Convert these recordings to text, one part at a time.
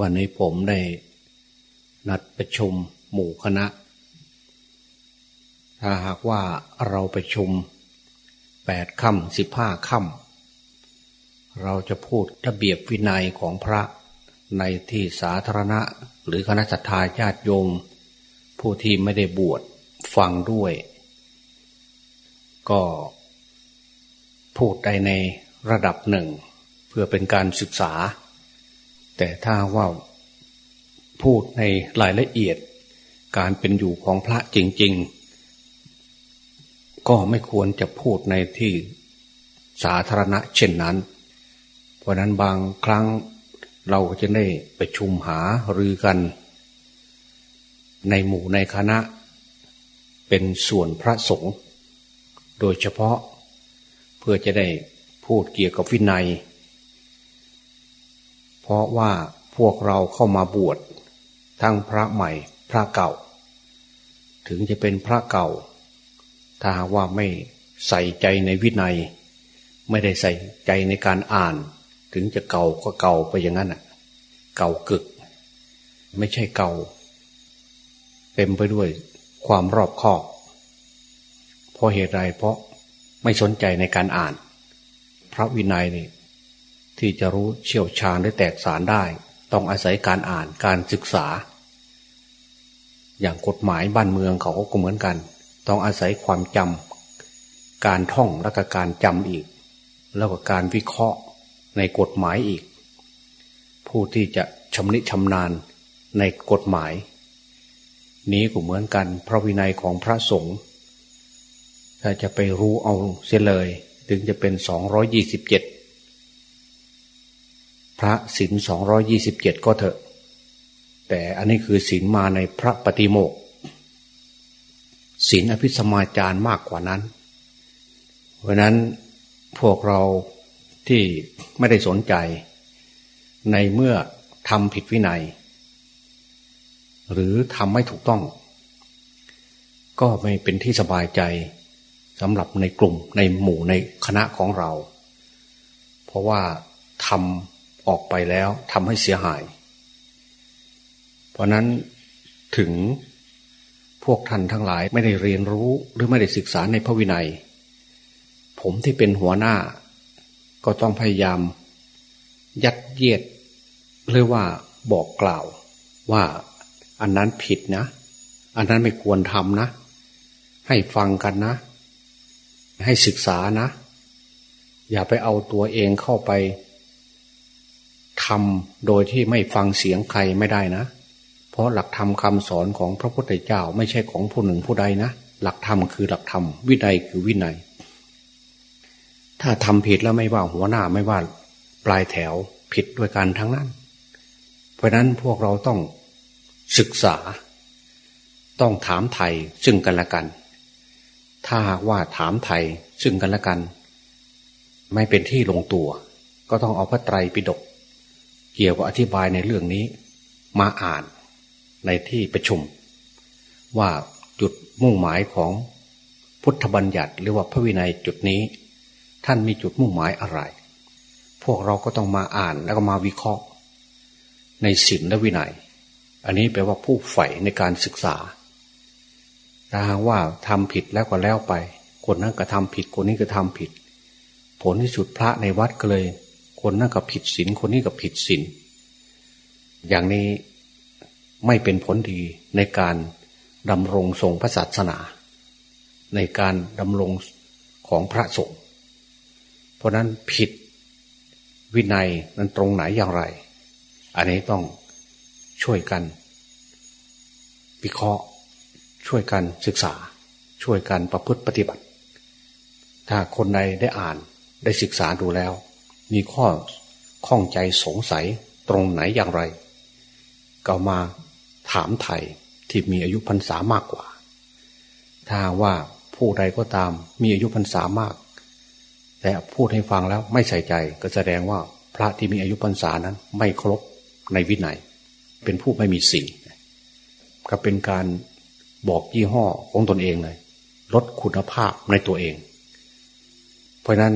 วันนี้ผมได้นัดประชุมหมู่คณะ ถ้าหากว่าเราประชุมแปดค่ำสิบห้าค่ำเราจะพูดระเบียบวินัยของพระในที่สาธารณะ หรือคณะสัตยาญาติโยม ผู้ที่ไม่ได้บวชฟังด้วย ก็พูดได้ในระดับหนึ่ง เพื่อเป็นการศึกษา แต่ถ้าว่าพูดในรายละเอียด การเป็นอยู่ของพระจริง ๆ ก็ไม่ควรจะพูดในที่สาธารณะเช่นนั้น เพราะนั้นบางครั้งเราจะได้ไปชุมหารือกัน ในหมู่ในคณะ เป็นส่วนพระสงฆ์โดยเฉพาะเพื่อจะได้พูดเกี่ยวกับวินัย เพราะว่าพวกเราเข้ามาบวชทั้งพระใหม่พระเก่า ถึงจะเป็นพระเก่า ถ้าว่าไม่ใส่ใจในวินัย ไม่ได้ใส่ใจในการอ่าน ถึงจะเก่าก็เก่าไปอย่างนั้นอะ เก่ากึก ไม่ใช่เก่า เต็มไปด้วยความรอบคอบเพราะเหตุใดเพราะไม่สนใจในการอ่าน พระวินัยนี่ ที่จะรู้เชี่ยวชาญได้แตกสารได้ ต้องอาศัยการอ่านการศึกษา อย่างกฎหมายบ้านเมืองเขาก็เหมือนกัน ต้องอาศัยความจำการท่องและก็การจำอีก แล้วก็การวิเคราะห์ในกฎหมายอีก ผู้ที่จะชำนิชำนาญในกฎหมาย นี้ก็เหมือนกันพระวินัยของพระสงฆ์ถ้าจะไปรู้เอาเสียเลย ถึงจะเป็นสองร้อยยี่สิบเจ็ด ระศีลสองร้อยี่สิบเจ็ดก็เถอะ แต่อันนี้คือศีลมาในพระปฏิโมกศีลอภิสมาจารมากกว่านั้น เพราะนั้นพวกเราที่ไม่ได้สนใจ ในเมื่อทำผิดวินัย หรือทำไม่ถูกต้อง ก็ไม่เป็นที่สบายใจสำหรับในกลุ่มในหมู่ในคณะของเรา เพราะว่าทำ ออกไปแล้วทำให้เสียหาย เพราะนั้นถึงพวกท่านทั้งหลายไม่ได้เรียนรู้หรือไม่ได้ศึกษาในพระวินัย ผมที่เป็นหัวหน้า ก็ต้องพยายาม ยัดเยียดหรือว่าบอกกล่าวว่าอันนั้นผิดนะ อันนั้นไม่ควรทำนะ ให้ฟังกันนะ ให้ศึกษานะ อย่าไปเอาตัวเองเข้าไป ทำโดยที่ไม่ฟังเสียงใครไม่ได้นะ เพราะหลักธรรมคำสอนของพระพุทธเจ้าไม่ใช่ของผู้หนึ่งผู้ใดนะ หลักธรรมคือหลักธรรม วินัยคือวินัย ถ้าทำผิดแล้วไม่ว่าหัวหน้าไม่ว่าปลายแถวผิดด้วยกันทั้งนั้น เพราะนั้นพวกเราต้องศึกษา ต้องถามไทยซึ่งกันและกัน ถ้าว่าถามไทยซึ่งกันและกัน ไม่เป็นที่ลงตัว ก็ต้องเอาพระไตรปิฎก เกี่ยวกับอธิบายในเรื่องนี้ มาอ่านในที่ประชุม ว่าจุดมุ่งหมายของพุทธบัญญัติหรือว่าพระวินัยจุดนี้ ท่านมีจุดมุ่งหมายอะไร พวกเราก็ต้องมาอ่านแล้วก็มาวิเคราะห์ ในศีลและวินัย อันนี้แปลว่าผู้ใฝ่ในการศึกษาถ้าหากว่าทำผิดแล้วก็แล้วไป คนนั้นก็ทำผิดคนนี้ก็ทำผิด ผลที่สุดพระในวัดก็เลย คนนั้นก็ผิดศีลคนนี้ก็ผิดศีลอย่างนี้ไม่เป็นผลดีในการดำรงทรงพระศาสนา ในการดำรงของพระสงฆ์เพราะนั้นผิดวินัยนั้นตรงไหนอย่างไร อันนี้ต้องช่วยกัน วิเคราะห์ช่วยกันศึกษา ช่วยกันประพฤติปฏิบัติ ถ้าคนใดได้อ่านได้ศึกษาดูแล้ว มีข้อข้องใจสงสัยตรงไหนอย่างไร ก็มาถามไทยที่มีอายุพรรษามากกว่า ถ้าว่าผู้ใดก็ตามมีอายุพรรษามาก แต่พูดให้ฟังแล้วไม่ใส่ใจก็แสดงว่าพระที่มีอายุพรรษานั้น ไม่ครบในวินัย เป็นผู้ไม่มีสิ่งก็เป็นการบอกยี่ห้อของตนเองเลย ลดคุณภาพในตัวเอง เพราะนั้น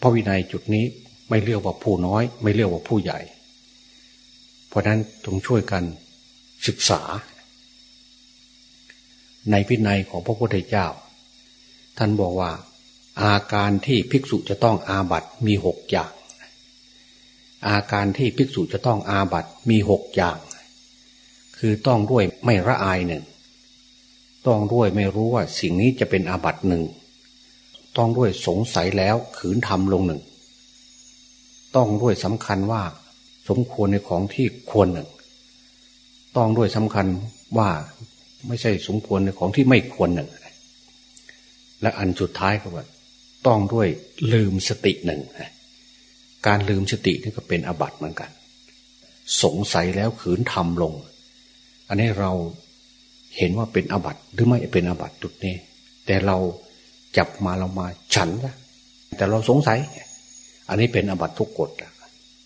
พระวินัยจุดนี้ไม่เรียกว่าผู้น้อย ไม่เรียกว่าผู้ใหญ่ เพราะนั้นต้องช่วยกันศึกษา ในพินัยของพระพุทธเจ้า ท่านบอกว่า อาการที่ภิกษุจะต้องอาบัตมีหกอย่าง อาการที่ภิกษุจะต้องอาบัตมีหกอย่าง คือต้องด้วยไม่ละอายหนึ่ง ต้องด้วยไม่รู้ว่าสิ่งนี้จะเป็นอาบัตหนึ่ง ต้องด้วยสงสัยแล้วขืนทำลงหนึ่ง ต้องด้วยสำคัญว่า สมควรในของที่ควรหนึ่ง ต้องด้วยสำคัญว่าไม่ใช่สมควรในของที่ไม่ควรหนึ่ง และอันสุดท้ายก็ว่า ต้องด้วยลืมสติหนึ่งการลืมสตินี่ก็เป็นอบัตเหมือนกัน สงสัยแล้วขืนทำลง อันนี้เราเห็นว่าเป็นอบัตหรือไม่เป็นอบัตจุดนี้ แต่เรา จับมาเรามาฉันละแต่เราสงสัย อันนี้เป็นอบัตทุกกฎ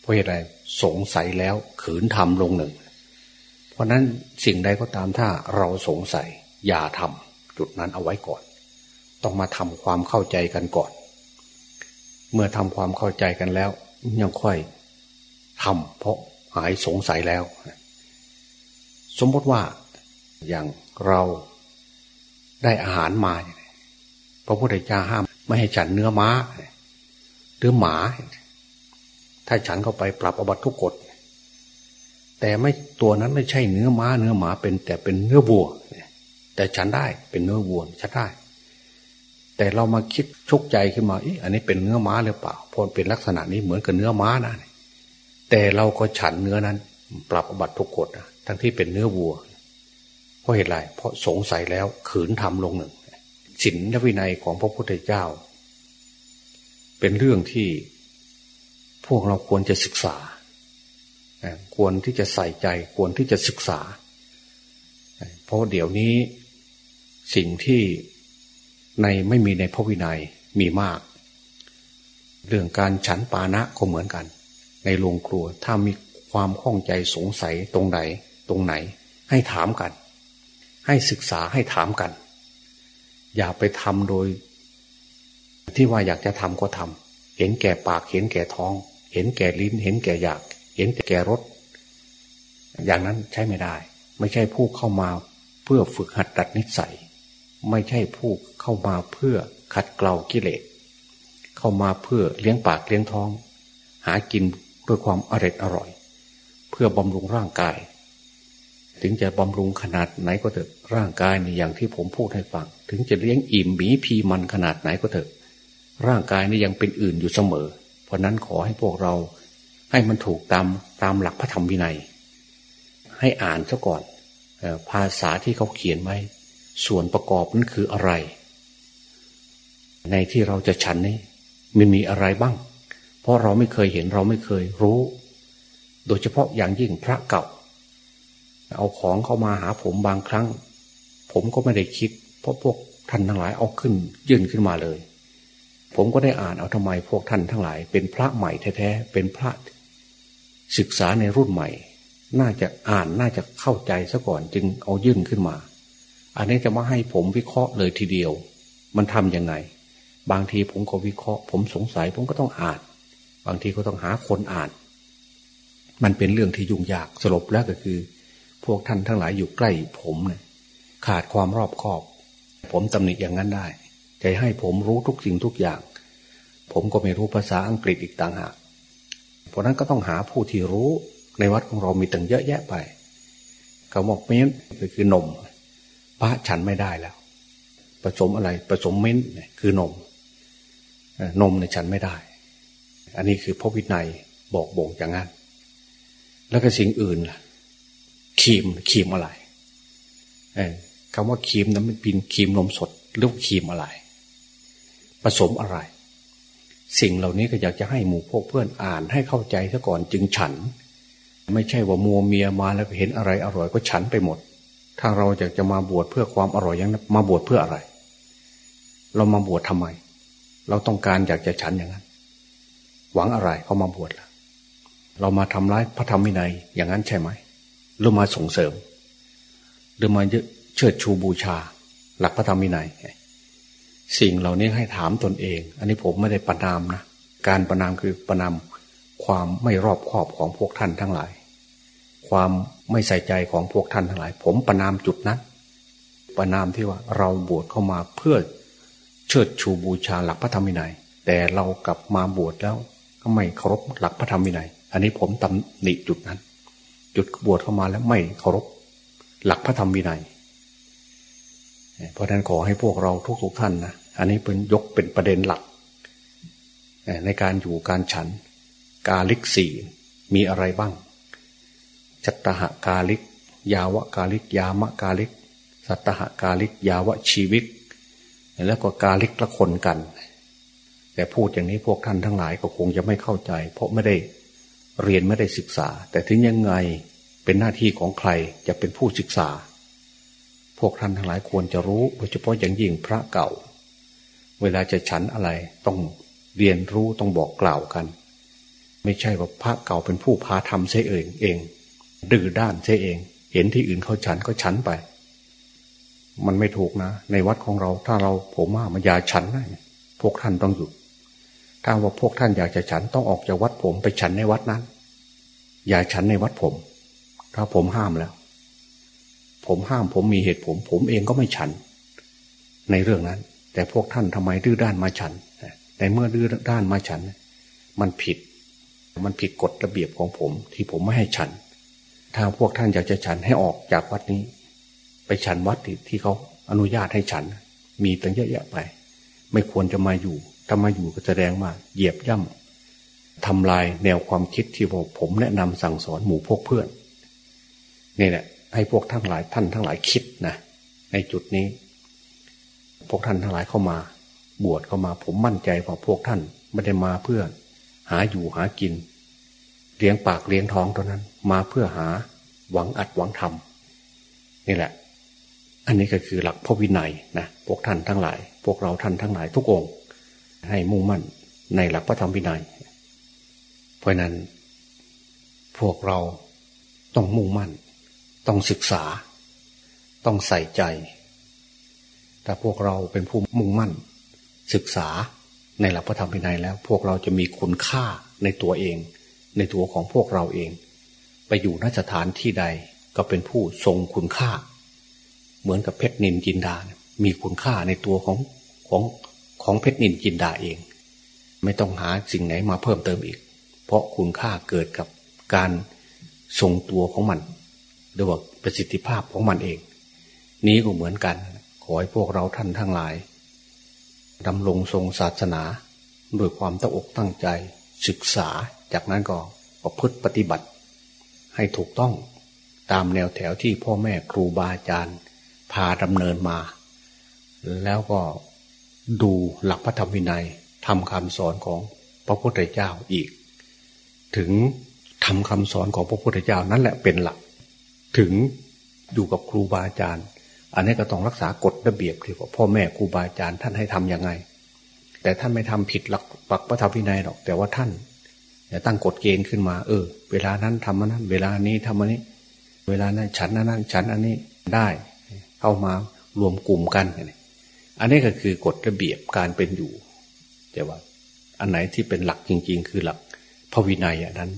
เพราะอะไรสงสัยแล้วขืนทำลงหนึ่ง เพราะนั้นสิ่งใดก็ตามถ้าเราสงสัยอย่าทำจุดนั้นเอาไว้ก่อน ต้องมาทำความเข้าใจกันก่อน เมื่อทำความเข้าใจกันแล้ว ยังค่อยทำเพราะหายสงสัยแล้ว สมมติว่าอย่างเราได้อาหารมา พระพุทธเจ้าห้าม ไม่ให้ฉันเนื้อม้าหรือหมา ถ้าฉันเข้าไปปรับอบัตทุกกฎแต่ไม่ตัวนั้นไม่ใช่เนื้อม้า เนื้อหมาเป็น แต่เป็นเนื้อวัวแต่ฉันได้เป็นเนื้อวัวฉันได้ แต่เรามาคิดชกใจขึ้นมาอีอันนี้เป็นเนื้อม้าหรือเปล่าพอเป็นลักษณะนี้เหมือนกับเนื้อม้านะแต่เราก็ฉันเนื้อนั้น ปรับอบัตทุกกฎทั้งที่เป็นเนื้อวัว เพราะเหตุไรเพราะสงสัยแล้วขืนทำลงหนึ่ง ศีลและวินัยของพระพุทธเจ้า เป็นเรื่องที่พวกเราควรจะศึกษา ควรที่จะใส่ใจควรที่จะศึกษา เพราะเดี๋ยวนี้สิ่งที่ในไม่มีในพระวินัยมีมาก เรื่องการฉันปานะก็เหมือนกัน ในโรงครัวถ้ามีความข้องใจสงสัยตรงไหนตรงไหน ให้ถามกัน ให้ศึกษาให้ถามกัน อย่าไปทำโดย ที่ว่าอยากจะทำก็ทำเห็นแก่ปากเห็นแก่ท้อง เห็นแก่ลิ้น เห็นแก่อยาก เห็นแก่รสอย่างนั้นใช้ไม่ได้ ไม่ใช่ผู้เข้ามาเพื่อฝึกหัดตัดนิสัย ไม่ใช่ผู้เข้ามาเพื่อขัดเกลากิเลสเข้ามาเพื่อเลี้ยงปากเลี้ยงท้อง หากินด้วยความอร่อยอร่อย เพื่อบำรุงร่างกาย ถึงจะบำรุงขนาดไหนก็เถอะร่างกายนี่อย่างที่ผมพูดให้ฟัง ถึงจะเลี้ยงอิ่มหมีพีมันขนาดไหนก็เถอะ ร่างกายนี่ยังเป็นอื่นอยู่เสมอ เพราะนั้นขอให้พวกเรา ให้มันถูกตามตามหลักพระธรรมวินัย ให้อ่านซะก่อนภาษาที่เขาเขียนไว้ส่วนประกอบนั้นคืออะไร ในที่เราจะฉันนี่มันมีอะไรบ้าง เพราะเราไม่เคยเห็นเราไม่เคยรู้ โดยเฉพาะอย่างยิ่งพระเก่า เอาของเข้ามาหาผมบางครั้ง ผมก็ไม่ได้คิด เพราะพวกท่านทั้งหลายเอาขึ้น ยื่นขึ้นมาเลย ผมก็ได้อ่านเอาทำไมพวกท่านทั้งหลาย เป็นพระใหม่แท้ๆเป็นพระศึกษาในรุ่นใหม่ น่าจะอ่านน่าจะเข้าใจซะก่อนจึงเอายื่นขึ้นมา อันนี้จะมาให้ผมวิเคราะห์เลยทีเดียว มันทํำยังไง บางทีผมก็วิเคราะห์ ผมสงสัยผมก็ต้องอ่าน บางทีก็ต้องหาคนอ่าน มันเป็นเรื่องที่ยุ่งยากสรุปแล้วก็คือ พวกท่านทั้งหลายอยู่ใกล้ผมเนี่ยขาดความรอบคอบ ผมตำหนิอย่างนั้นได้จะให้ผมรู้ทุกสิ่งทุกอย่าง ผมก็ไม่รู้ภาษาอังกฤษอีกต่างหากเพราะนั้นก็ต้องหาผู้ที่รู้ในวัดของเรามีตั้งเยอะแยะไปเขาบอกเม้นคือนม พระฉันไม่ได้แล้ว ผสมอะไรผสมเม้นคือนม นมในฉันไม่ได้ อันนี้คือพระวินัยบอกบ่งอย่างนั้น แล้วก็สิ่งอื่นล่ะ ครีมครีมอะไรคำว่าครีมนั้นมันเป็นครีมนมสดหรือครีมอะไร ผสมอะไร สิ่งเหล่านี้ก็อยากจะให้หมู่พวกเพื่อนอ่านให้เข้าใจซะก่อนจึงฉัน ไม่ใช่ว่ามัวเมียมาแล้วเห็นอะไรอร่อยก็ฉันไปหมด ถ้าเราอยากจะมาบวชเพื่อความอร่อยยังมาบวชเพื่ออะไร เรามาบวชทำไม เราต้องการอยากจะฉันอย่างนั้น หวังอะไรเขามาบวชล่ะ เรามาทำร้ายพระธรรมวินัยอย่างนั้นใช่ไหม หรือมาส่งเสริม หรือมาเชิดชูบูชา หลักพระธรรมวินัยสิ่งเหล่านี้ให้ถามตนเอง อันนี้ผมไม่ได้ประนามนะการประนามคือประนามความไม่รอบคอบของพวกท่านทั้งหลาย ความไม่ใส่ใจของพวกท่านทั้งหลาย ผมประนามจุดนั้นประนามที่ว่าเราบวชเข้ามาเพื่อเชิดชูบูชาหลักพระธรรมวินัย แต่เรากลับมาบวชแล้วก็ไม่เคารพหลักพระธรรมวินัย อันนี้ผมตำหนิจุดนั้น จุดบวชเข้ามาแล้วไม่เคารพ หลักพระธรรมวินัย เพราะฉะนั้นขอให้พวกเราทุกๆท่านนะอันนี้เป็นยกเป็นประเด็นหลัก ในการอยู่การฉัน กาลิกสี่มีอะไรบ้างจัตตหกาลิก ยาวะกาลิก ยามะกาลิก สัตหกาลิก ยาวะชีวิก แล้วก็กาลิกละคนกัน แต่พูดอย่างนี้พวกท่านทั้งหลายก็คงจะไม่เข้าใจ เพราะไม่ได้ เรียนไม่ได้ศึกษา แต่ถึงยังไงเป็นหน้าที่ของใครจะเป็นผู้ศึกษา พวกท่านทั้งหลายควรจะรู้โดยเฉพาะอย่างยิ่งพระเก่า เวลาจะฉันอะไรต้องเรียนรู้ต้องบอกกล่าวกัน ไม่ใช่ว่าพระเก่าเป็นผู้พาทำเสียเองเอง ดื้อด้านเสียเอง เห็นที่อื่นเขาฉันก็ฉันไป มันไม่ถูกนะ ในวัดของเราถ้าเราผมว่ามันยาฉันนะพวกท่านต้องหยุด ถ้าว่าพวกท่านอยากจะฉันต้องออกจากวัดผม ไปฉันในวัดนั้น อย่าฉันในวัดผม ถ้าผมห้ามแล้ว ผมห้ามผมมีเหตุผม ผมเองก็ไม่ฉัน ในเรื่องนั้น แต่พวกท่านทำไมดื้อด้านมาฉันแต่เมื่อดื้อด้านมาฉัน มันผิด มันผิดกฎระเบียบของผม ที่ผมไม่ให้ฉัน ถ้าพวกท่านอยากจะฉันให้ออกจากวัดนี้ ไปฉันวัดที่เขาอนุญาตให้ฉัน มีตั้งเยอะแยะไป ไม่ควรจะมาอยู่ ถ้ามาอยู่ก็แสดงว่าเหยียบย่ำทำลายแนวความคิดที่ผมแนะนำสั่งสอนหมู่พวกเพื่อนนี่แหละให้พวกทั้งหลายท่านทั้งหลายคิดนะในจุดนี้ พวกท่านทั้งหลายเข้ามา บวชเข้ามาผมมั่นใจว่าพวกท่านไม่ได้มาเพื่อ หาอยู่หากิน เลี้ยงปากเลี้ยงท้องเท่านั้น มาเพื่อหาหวังอัดหวังทำนี่แหละ อันนี้ก็คือหลักพระวินัยนะพวกท่านทั้งหลาย พวกเราท่านทั้งหลายทุกองค์ ให้มุ่งมั่นในหลักพระธรรมวินัย เพราะนั้น พวกเราต้องมุ่งมั่น ต้องศึกษา ต้องใส่ใจแต่พวกเราเป็นผู้มุ่งมั่น ศึกษาในหลักพระธรรมวินัยแล้ว พวกเราจะมีคุณค่าในตัวเอง ในตัวของพวกเราเอง ไปอยู่นสถานที่ใดก็เป็นผู้ทรงคุณค่า เหมือนกับเพชรนินจินดา มีคุณค่าในตัวของของ ของเพชรนินจินดาเอง ไม่ต้องหาสิ่งไหนมาเพิ่มเติมอีก เพราะคุณค่าเกิดกับการทรงตัวของมันหรือว่าประสิทธิภาพของมันเอง นี้ก็เหมือนกัน ขอให้พวกเราท่านทั้งหลายดำรงทรงศาสนาด้วยความตั้งอกตั้งใจศึกษาจากนั้นก็ประพฤติปฏิบัติ ให้ถูกต้องตามแนวแถวที่พ่อแม่ครูบาอาจารย์ พาดำเนินมา แล้วก็ ดูหลักพระธรรมวินัยทำคำสอนของพระพุทธเจ้าอีก ถึงทำคำสอนของพระพุทธเจ้านั่นแหละเป็นหลัก ถึงอยู่กับครูบาอาจารย์ อันนี้ก็ต้องรักษากฎระเบียบที่ว่าพ่อแม่ครูบาอาจารย์ท่านให้ทำยังไง แต่ท่านไม่ทำผิดหลักปักพระธรรมวินัยหรอก แต่ว่าท่านจะตั้งกฎเกณฑ์ขึ้นมา เออ เวลานั้นทำอันนั้น เวลานี้ทำอันนี้ เวลานั้นฉันอันนั้นฉันอันนี้ได้ เข้ามารวมกลุ่มกัน อันนี้ก็คือกฎระเบียบการเป็นอยู่ แต่ว่า อันไหนที่เป็นหลักจริง ๆ คือหลักพระวินัยอันนั้น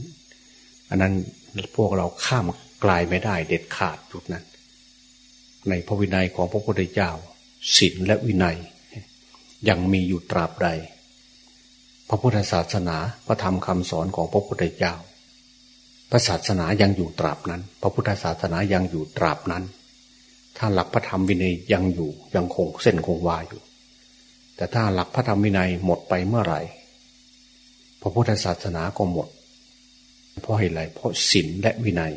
อันนั้นพวกเราข้ามกลายไม่ได้เด็ดขาดจุดนั้น ในพระวินัยของพระพุทธเจ้าศีลและวินัย ยังมีอยู่ตราบใด พระพุทธศาสนาพระธรรมคำสอนของพระพุทธเจ้าพระศาสนายังอยู่ตราบนั้น พระพุทธศาสนายังอยู่ตราบนั้น ถ้าหลักพระธรรมวินัยยังอยู่ยังคงเส้นคงวาอยู่ แต่ถ้าหลักพระธรรมวินัยหมดไปเมื่อไหร่พระพุทธศาสนาก็หมด เพราะเหตุไรเพราะศีลและวินัย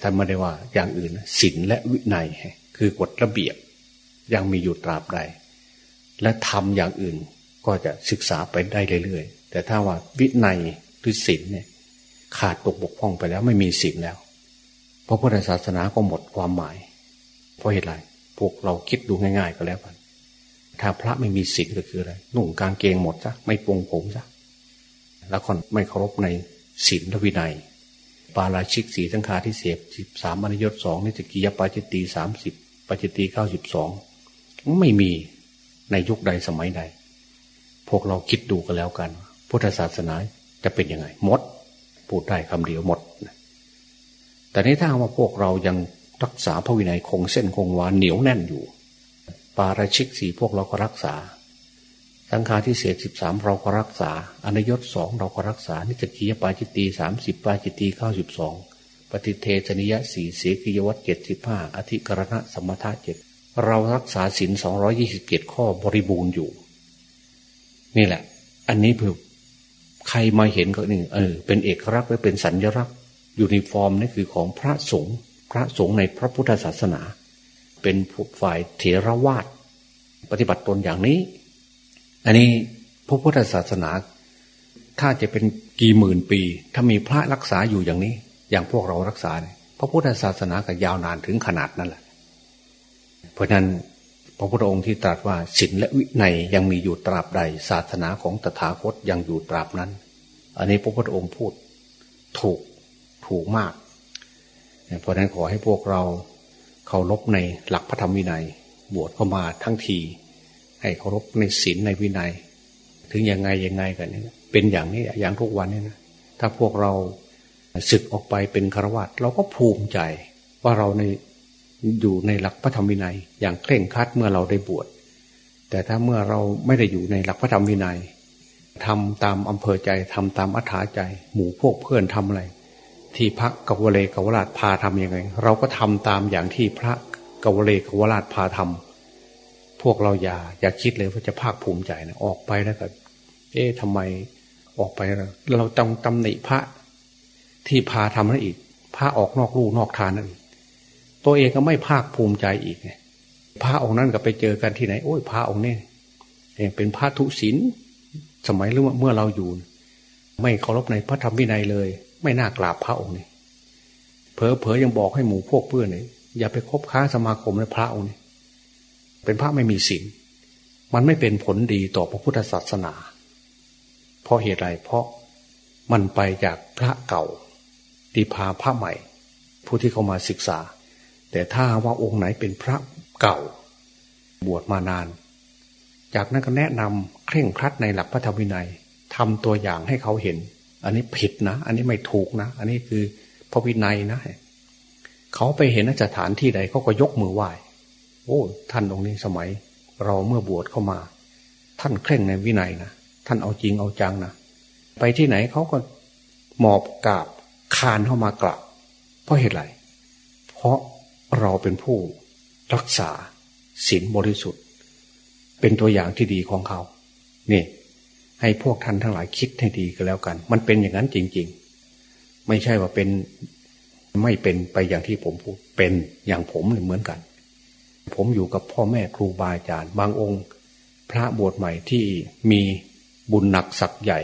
ท่านไม่ได้ว่าอย่างอื่นศีลและวินัย คือกฎระเบียบยังมีอยู่ตราบใด และทำอย่างอื่นก็จะศึกษาไปได้เรื่อยๆ แต่ถ้าว่าวินัยหรือศีลเนี่ยขาดตกบกพร่องไปแล้วไม่มีศีลแล้วพระพุทธศาสนาก็หมดความหมาย ราะเหตุไรพวกเราคิดดูง่าย ๆ ก็แล้วกันถ้าพระไม่มีศีลก็คืออะไรนุ่งกางเกงหมดซะไม่ปรงผมซะแล้วคนไม่เคารพในศีลและวินัย ปาราชิกสีทั้งคาที่เสียบสิบสามอนยตสองนิจกิยปาจิตตีสามสิบปาจิตตีเก้าสิบสองไม่มีในยุคใดสมัยใด พวกเราคิดดูกันแล้วกัน พุทธศาสนาจะเป็นยังไง หมด พูดได้คำเดียวหมดแต่นี้ถ้าว่าพวกเรายัง รักษาพระวินัยคงเส้นคงวาเหนียวแน่นอยู่ ปาราชิกสี่พวกเราก็รักษา สังฆาทิเศษสิบสามเราก็รักษาอนิยตสองเราก็รักษา นิสสัคคิยปาจิตตีย์สามสิบปาจิตตีย์เก้าสิบสองปาฏิเทสนียะสี่เสกิยวัตเจ็ดสิบห้าอธิกรณะสมถะเจ็ดเรารักษาศีลสองร้อยยี่สิบเจ็ดข้อบริบูรณ์อยู่ นี่แหละ อันนี้เพื่อใครมาเห็นก็นี่เออ เป็นเอกลักษณ์และเป็นสัญลักษณ์ยูนิฟอร์มนี่คือของพระสงฆ์ พระสงฆ์ในพระพุทธศาสนา เป็นฝ่ายเถรวาทปฏิบัติตนอย่างนี้ อันนี้พระพุทธศาสนา ถ้าจะเป็นกี่หมื่นปี ถ้ามีพระรักษาอยู่อย่างนี้ อย่างพวกเรารักษาพระพุทธศาสนาก็ยาวนานถึงขนาดนั้นแหละเพราะนั้นพระพุทธองค์ที่ตรัสว่าศีลและวินัยยังมีอยู่ตราบใด ศาสนาของตถาคตยังอยู่ตราบนั้น อันนี้พระพุทธองค์พูดถูกถูกมาก เพราะนั้นขอให้พวกเราเคารพในหลักพระธรรมวินัย บวชเข้ามาทั้งที ให้เคารพในศีลในวินัย ถึงยังไงยังไงกันเนี่ยเป็นอย่างนี้อย่างทุกวันนี้นะถ้าพวกเราศึกออกไปเป็นฆราวาสเราก็ภูมิใจว่าเราในอยู่ในหลักพระธรรมวินัย อย่างเคร่งครัดเมื่อเราได้บวชแต่ถ้าเมื่อเราไม่ได้อยู่ในหลักพระธรรมวินัยทำตามอำเภอใจทำตามอัธยาใจ หมู่พวกเพื่อนทำอะไร ที่พระกวเลกวราชพาทำยังไง เราก็ทำตามอย่างที่พระกวเลกวราชพาทำพวกเราอย่าอย่าคิดเลยว่าจะภาคภูมิใจนะออกไปแล้วก็เอ๊ะทำไมออกไปเราต้องตำหนิพระที่พาทำนั่นอีก พระออกนอกลู่นอกทานนั่นตัวเองก็ไม่ภาคภูมิใจอีกไงพระองค์นั้นก็ไปเจอกันที่ไหน โอ้ยพระองค์นี่เองเป็นพระทุศิลสมัยเมื่อเราอยู่ ไม่เคารพในพระธรรมวินัยเลย ไม่น่ากราบพระองค์นี่เผลอเผยังบอกให้หมู่พวกเพื่อนเนี่ยอย่าไปคบค้าสมาคมในพระองค์นี่เป็นพระไม่มีศีลมันไม่เป็นผลดีต่อพระพุทธศาสนา เพราะเหตุไรเพราะมันไปจากพระเก่าตีพาพระใหม่ ผู้ที่เข้ามาศึกษา แต่ถ้าว่าองค์ไหนเป็นพระเก่า บวชมานาน จากนั้นก็แนะนำเคร่งครัดในหลักพระธรรมวินัยทำตัวอย่างให้เขาเห็น อันนี้ผิดนะ อันนี้ไม่ถูกนะ อันนี้คือพระวินัยนะ เขาไปเห็นสถานที่ใดเขาก็ยกมือไหว้ โอ้ ท่านองค์นี้สมัย เราเมื่อบวชเข้ามา ท่านเคร่งในวินัยนะ ท่านเอาจริงเอาจังนะ ไปที่ไหนเขาก็หมอบกราบคานเข้ามากราบ เพราะเหตุไร เพราะเราเป็นผู้รักษาศีลบริสุทธิ์ เป็นตัวอย่างที่ดีของเขา นี่ ให้พวกท่านทั้งหลายคิดให้ดีก็แล้วกัน มันเป็นอย่างนั้นจริง ๆ ไม่ใช่ว่าเป็นไม่เป็นไปอย่างที่ผมพูดเป็นอย่างผมเหมือนกัน ผมอยู่กับพ่อแม่ครูบาอาจารย์ บางองค์ พระบวชใหม่ที่มีบุญหนักสักใหญ่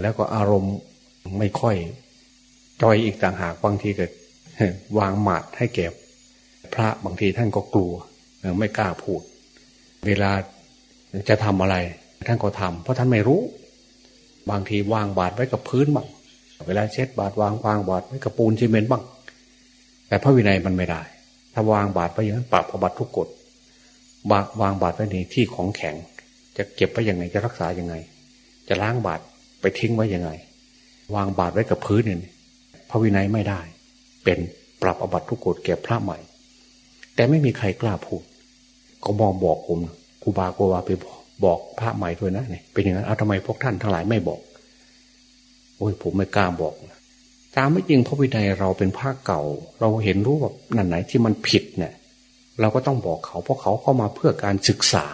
แล้วก็อารมณ์ไม่ค่อยจอยอีกต่างหากบางทีก็วางหมาดให้แก่พระบางทีท่านก็กลัว ไม่กล้าพูด เวลาจะทำอะไร ท่านก็ทำเพราะท่านไม่รู้ บางทีวางบาดไว้กับพื้นบ้างเวลาเช็ดบาดวางวางบาดไว้กับปูนซีเมนต์บ้าง แต่พระวินัยมันไม่ได้ ถ้าวางบาดไปอย่างนั้นปรับอบัตทุกกฎวางบาดไว้ในที่ของแข็ง จะเก็บไว้ยังไงจะรักษายังไง จะล้างบาดไปทิ้งไว้ยังไง วางบาดไว้กับพื้นเนี่ยพระวินัยไม่ได้ เป็นปรับอบัตทุกกฎเก็บพระใหม่ แต่ไม่มีใครกล้าพูด ก็มองบอกผมครูบาครูบาไปบอก บอกพระใหม่ด้วยนะเนี่ยเป็นอย่างนั้นเอาทำไมพวกท่านทั้งหลายไม่บอก โอ้ยผมไม่กล้าบอกนะตามไม่จริงพระวินัยเราเป็นพระเก่า เราเห็นรู้ว่านั่นไหนที่มันผิดเนี่ยเราก็ต้องบอกเขาเพราะเขาเข้ามาเพื่อการศึกษา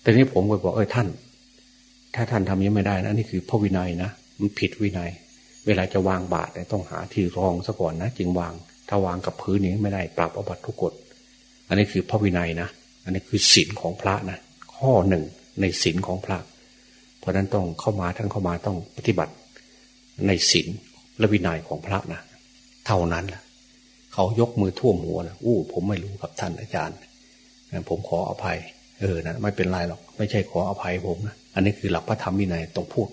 แต่นี้ผมก็บอกเออท่าน ถ้าท่านทำนี้ไม่ได้นะนี่คือพระวินัยนะมันผิดวินัย เวลาจะวางบาตรต้องหาที่รองซะก่อนนะจึงวาง ถ้าวางกับพื้นนี้ไม่ได้ปรับอบัตทุกกฎอันนี้คือพระวินัยนะ อันนี้คือศีลของพระนะ ข้อหนึ่งในศีลของพระ เพราะนั้นต้องเข้ามาท่านเข้ามาต้องปฏิบัติในศีลและวินัยของพระนะเท่านั้นแหละเขายกมือท่วมหัวนะอู้ ผมไม่รู้กับท่านอาจารย์ผมขออภัย เออนะไม่เป็นไรหรอกไม่ใช่ขออภัยผมนะอันนี้คือหลักพระธรรมวินัยต้องพูด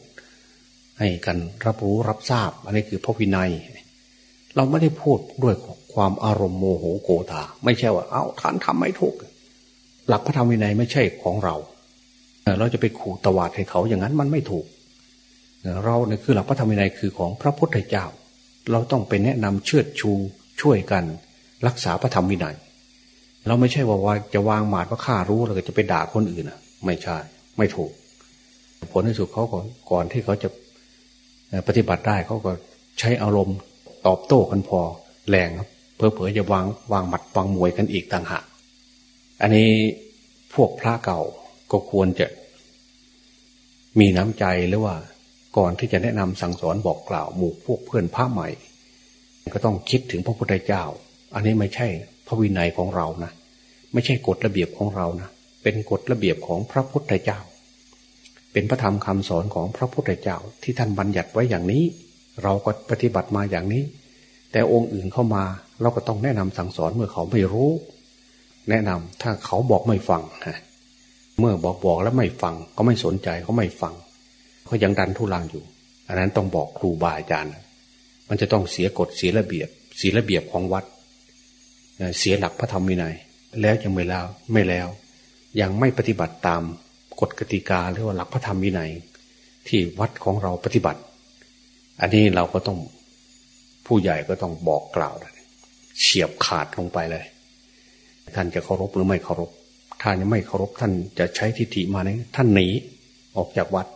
ให้กันรับรู้รับทราบ อันนี้คือพระวินัย เราไม่ได้พูดด้วยความอารมณ์โมโหโกธาไม่ใช่ว่า เอาท่านทำไม่ถูก หลักพระธรรมวินัยไม่ใช่ของเรา เราจะไปขู่ตวาดให้เขาอย่างนั้นมันไม่ถูก เราเนี่ยคือหลักพระธรรมวินัยคือของพระพุทธเจ้า เราต้องไปแนะนำเชิดชูช่วยกัน รักษาพระธรรมวินัย เราไม่ใช่ว่าว่าจะวางหมาดว่าข้ารู้แล้วก็จะไปด่าคนอื่นอะ ไม่ใช่ ไม่ถูก ผลที่สุดเขาก่อนก่อนที่เขาจะปฏิบัติได้เขาก็ใช้อารมณ์ตอบโต้กันพอแรงครับเพอเพอจะวางวางหมัดวางมวยกันอีกต่างหาก อันนี้พวกพระเก่าก็ควรจะมีน้ำใจหรือว่าก่อนที่จะแนะนำสั่งสอนบอกกล่าวหมู่พวกเพื่อนพระใหม่ ก็ต้องคิดถึงพระพุทธเจ้า อันนี้ไม่ใช่พระวินัยของเรานะ ไม่ใช่กฎระเบียบของเรานะเป็นกฎระเบียบของพระพุทธเจ้า เป็นพระธรรมคำสอนของพระพุทธเจ้าที่ท่านบัญญัติไว้อย่างนี้ เราก็ปฏิบัติมาอย่างนี้ แต่องค์อื่นเข้ามาเราก็ต้องแนะนำสั่งสอนเมื่อเขาไม่รู้ แนะนำถ้าเขาบอกไม่ฟังฮะเมื่อบอกบอกแล้วไม่ฟัง ก็ไม่สนใจเขาไม่ฟังเขายังดันทุลังอยู่ อันนั้นต้องบอกครูบาอาจารย์ มันจะต้องเสียกฎเสียระเบียบเสียระเบียบของวัด เสียหลักพระธรรมวินัย แล้วยังไม่แล้วไม่แล้ว ยังไม่ปฏิบัติตามกฎกติกาหรือว่าหลักพระธรรมวินัย ที่วัดของเราปฏิบัติ อันนี้เราก็ต้องผู้ใหญ่ก็ต้องบอกกล่าวเฉียบขาดลงไปเลย ท่านจะเคารพหรือไม่เคารพถ้ายังไม่เคารพท่านจะใช้ทิฏฐิมาเนี่ยท่านหนีออกจากวัด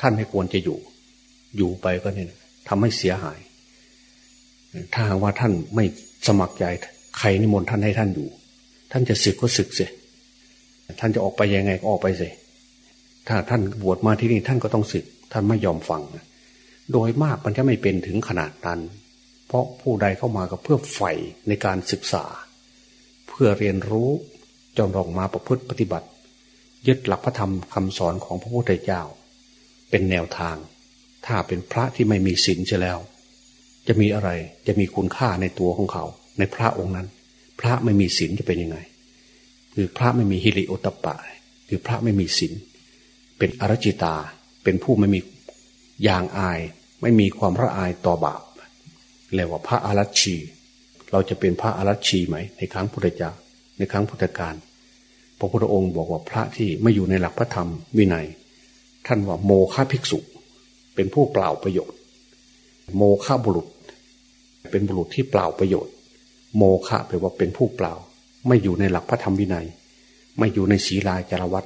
ท่านไม่ควรจะอยู่ อยู่ไปก็เนี่ยทำให้เสียหาย ถ้าว่าท่านไม่สมัครใจใครนิมนต์ท่านให้ท่านอยู่ ท่านจะศึกก็ศึกเสียท่านจะออกไปยังไงก็ออกไปเสียถ้าท่านบวชมาที่นี่ท่านก็ต้องศึก ท่านไม่ยอมฟังโดยมากมันจะไม่เป็นถึงขนาดนั้น เพราะผู้ใดเข้ามาก็เพื่อใฝ่ในการศึกษา พื่อเรียนรู้จนลองมาประพฤติปฏิบัติ ยึดหลักพระธรรมคำสอนของพระพุทธเจ้า เป็นแนวทาง ถ้าเป็นพระที่ไม่มีศีลเสียแล้ว จะมีอะไรจะมีคุณค่าในตัวของเขา ในพระองค์นั้น พระไม่มีศีลจะเป็นยังไง คือพระไม่มีฮิริโอตปะ คือพระไม่มีศีลเป็นอรจิตาเป็นผู้ไม่มียางอาย ไม่มีความระอายต่อบาปเรียกว่าพระอารัชชี เราจะเป็นพระอารัชชีไหม ในครั้งพุทธเจ้าในครั้งพุทธกาลพระพุทธองค์บอกว่าพระที่ไม่อยู่ในหลักพระธรรมวินัย ท่านว่าโมฆะภิกษุ เป็นผู้เปล่าประโยชน์ โมฆะบุรุษ เป็นบุรุษที่เปล่าประโยชน์ โมฆะแปลว่าเป็นผู้เปล่า ไม่อยู่ในหลักพระธรรมวินัย ไม่อยู่ในศีลาจารวัต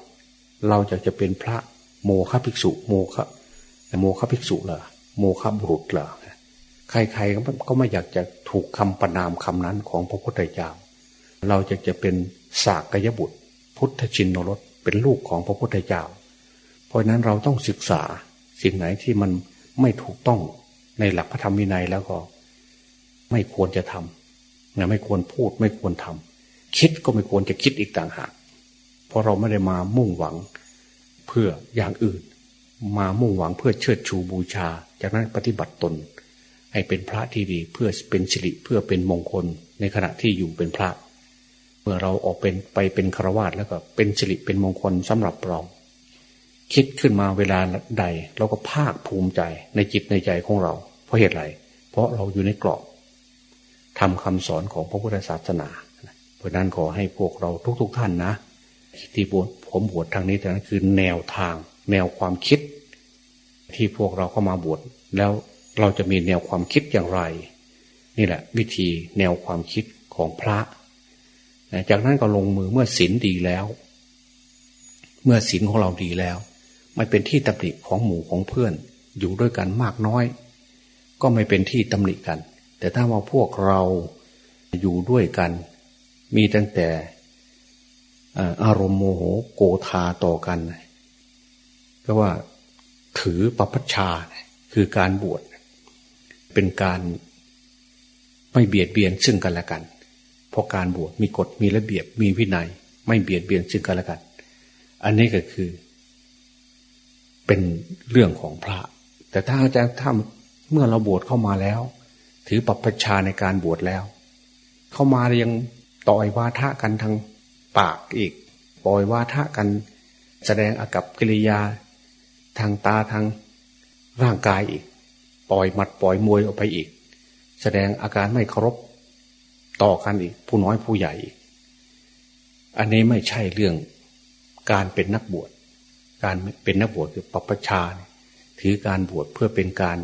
เราจะจะเป็นพระโมฆะภิกษุ โมฆะโมฆะภิกษุเหรอโมฆะบุรุษเหรอ ใครๆก็ไม่อยากจะถูกคำประนามคำนั้นของพระพุทธเจ้า เราจะจะเป็นสากยบุตร พุทธชินนรสเป็นลูกของพระพุทธเจ้า เพราะนั้นเราต้องศึกษาสิ่งไหนที่มันไม่ถูกต้องในหลักพระธรรมวินัยแล้วก็ ไม่ควรจะทำนะไม่ควรพูดไม่ควรทำคิดก็ไม่ควรจะคิดอีกต่างหากเพราะเราไม่ได้มามุ่งหวังเพื่ออย่างอื่น มามุ่งหวังเพื่อเชิดชูบูชา จากนั้นปฏิบัติตน ให้เป็นพระที่ดีเพื่อเป็นสิริเพื่อเป็นมงคลในขณะที่อยู่เป็นพระ เมื่อเราออกเป็นไปเป็นคราวาสแล้วก็เป็นสิริเป็นมงคลสำหรับเราคิดขึ้นมาเวลาใดเราก็ภาคภูมิใจในจิตในใจของเรา เพราะเหตุไร เพราะเราอยู่ในกรอบทำคำสอนของพระพุทธศาสนา เพราะนั้นขอให้พวกเราทุก ๆทท่านนะที่บวชผมบวชทางนี้แต่นั้นคือแนวทาง แนวความคิด ที่พวกเราเข้ามาบวชแล้ว เราจะมีแนวความคิดอย่างไร นี่แหละ วิธีแนวความคิดของพระ จากนั้นก็ลงมือเมื่อศีลดีแล้ว เมื่อศีลของเราดีแล้ว ไม่เป็นที่ตำหนิของหมู่ของเพื่อน อยู่ด้วยกันมากน้อย ก็ไม่เป็นที่ตำหนิกัน แต่ถ้าว่าพวกเราอยู่ด้วยกัน มีตั้งแต่อารมณ์โมโหโกธาต่อกันก็ว่าถือปปัชชาคือการบวช เป็นการไม่เบียดเบียนซึ่งกันและกัน เพราะการบวชมีกฎมีระเบียบมีวินัย ไม่เบียดเบียนซึ่งกันและกัน อันนี้ก็คือ เป็นเรื่องของพระ แต่ถ้าอาจารย์ถ้าเมื่อเราบวชเข้ามาแล้ว ถือปรับประชาในการบวชแล้ว เข้ามายังต่อยวาทะกันทางปากอีก ปล่อยวาทะกัน แสดงอากับกิริยา ทางตาทางร่างกายอีก ปล่อยมัดปล่อยมวยออกไปอีก แสดงอาการไม่เคารพต่อกันอีก ผู้น้อยผู้ใหญ่ อันนี้ไม่ใช่เรื่องการเป็นนักบวช การเป็นนักบวชคือปปชา ถือการบวชเพื่อเป็นการ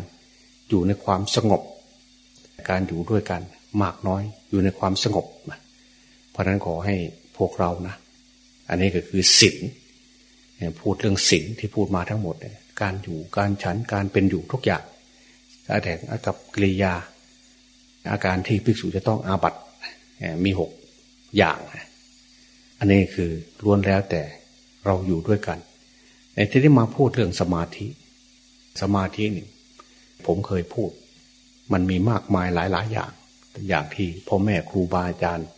อยู่ในความสงบ การอยู่ด้วยกันมากน้อยอยู่ในความสงบ เพราะนั้นขอให้พวกเรานะ อันนี้ก็คือศีลพูดเรื่องศีลที่พูดมาทั้งหมด การอยู่การฉันการเป็นอยู่ทุกอย่าง แต่กับกิริยา อาการที่ภิกษุจะต้องอาบัตมีหกอย่าง อันนี้คือล้วนแล้วแต่เราอยู่ด้วยกัน ในที่ได้มาพูดเรื่องสมาธิ สมาธินี่ผมเคยพูด มันมีมากมายหลายๆอย่าง อย่างที่พ่อแม่ครูบาอาจารย์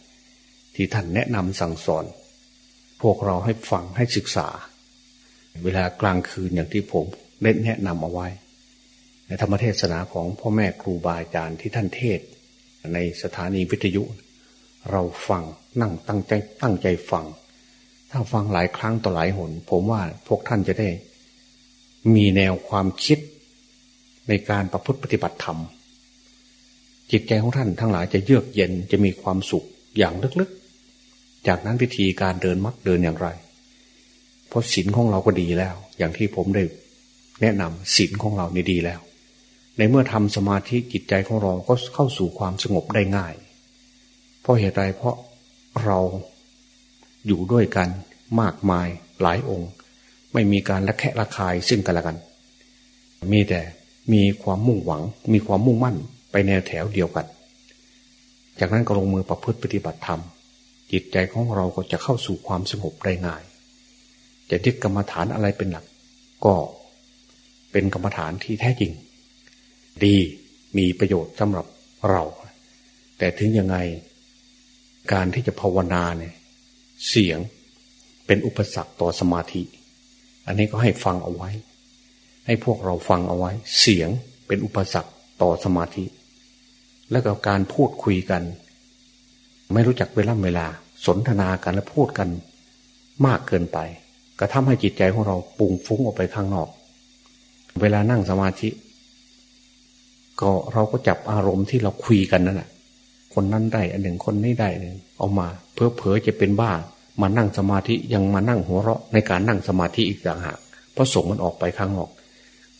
ที่ท่านแนะนำสั่งสอน พวกเราให้ฟังให้ศึกษา เวลากลางคืนอย่างที่ผมได้แนะนำเอาไว้ ธรรมเทศนาของพ่อแม่ครูบาอาจารย์ที่ท่านเทศ ในสถานีวิทยุ เราฟังนั่งตั้งใจตั้งใจฟัง ถ้าฟังหลายครั้งต่อหลายหน ผมว่าพวกท่านจะได้ มีแนวความคิดในการประพฤติปฏิบัติธรรม จิตใจของท่านทั้งหลายจะเยือกเย็นจะมีความสุขอย่างลึกๆ จากนั้นวิธีการเดินมักเดินอย่างไร เพราะศีลของเราก็ดีแล้ว อย่างที่ผมได้แนะนำศีลของเรานี่ดีแล้ว ในเมื่อทำสมาธิจิตใจของเราก็เข้าสู่ความสงบได้ง่าย เพราะเหตุใดเพราะเราอยู่ด้วยกันมากมายหลายองค์ ไม่มีการละแคะละคายซึ่งกันและกัน มีแต่มีความมุ่งหวัง มีความมุ่งมั่นไปแนวแถวเดียวกัน จากนั้นก็ลงมือประพฤติปฏิบัติธรรม จิตใจของเราก็จะเข้าสู่ความสงบได้ง่าย จะยึดกรรมฐานอะไรเป็นหลัก ก็เป็นกรรมฐานที่แท้จริง ดีมีประโยชน์สำหรับเรา แต่ถึงยังไงการที่จะภาวนาเนี่ยเสียงเป็นอุปสรรคต่อสมาธิ อันนี้ก็ให้ฟังเอาไว้ ให้พวกเราฟังเอาไว้ เสียงเป็นอุปสรรคต่อสมาธิ และกับการพูดคุยกัน ไม่รู้จักเวลาเวลา สนทนากันและพูดกัน มากเกินไปก็ทำให้จิตใจของเราปุงฟุ้งออกไปข้างนอก เวลานั่งสมาธิ ก็เราก็จับอารมณ์ที่เราคุยกันนั่นแหละคนนั้นได้อันหนึ่งคนนี้ได้หนึ่งเอามา เพอเพอจะเป็นบ้ามานั่งสมาธิยังมานั่งหัวเราะในการนั่งสมาธิอีกต่างหากเพราะส่งมันออกไปข้างนอก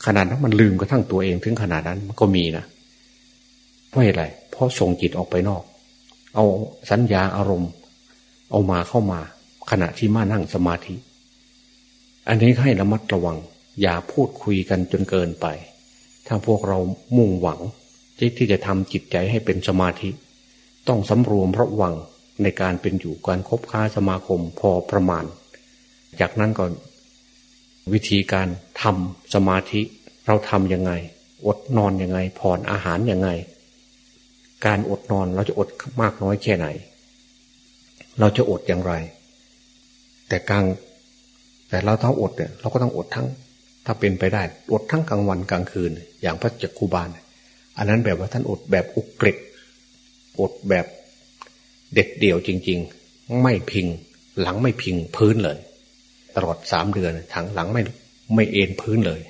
ขนาดนั้นมันลืมกระทั่งตัวเองถึงขนาดนั้นมันก็มีนะเพราะอะไรเพราะส่งจิตออกไปนอก เอาสัญญาอารมณ์ เอามาเข้ามา ขณะที่มานั่งสมาธิ อันนี้ให้ระมัดระวัง อย่าพูดคุยกันจนเกินไป ถ้าพวกเรามุ่งหวังที่จะทำจิตใจให้เป็นสมาธิ ต้องสำรวมระวังในการเป็นอยู่การคบค้าสมาคมพอประมาณ จากนั้นก็วิธีการทำสมาธิ เราทำยังไง อดนอนยังไง ผ่อนอาหารยังไง การอดนอนเราจะอดมากน้อยแค่ไหน เราจะอดอย่างไร แต่กลางแต่เราต้องอดเนี่ยเราก็ต้องอดทั้ง ถ้าเป็นไปได้อดทั้งกลางวันกลางคืน อย่างพระจักคูบาล อันนั้นแบบว่าท่านอดแบบอุกฤษอดแบบเด็ดเดี่ยวจริง ๆ ไม่พิง หลังไม่พิงพื้นเลย ตลอดสามเดือนถังหลังไม่ไม่เอ็นพื้นเลย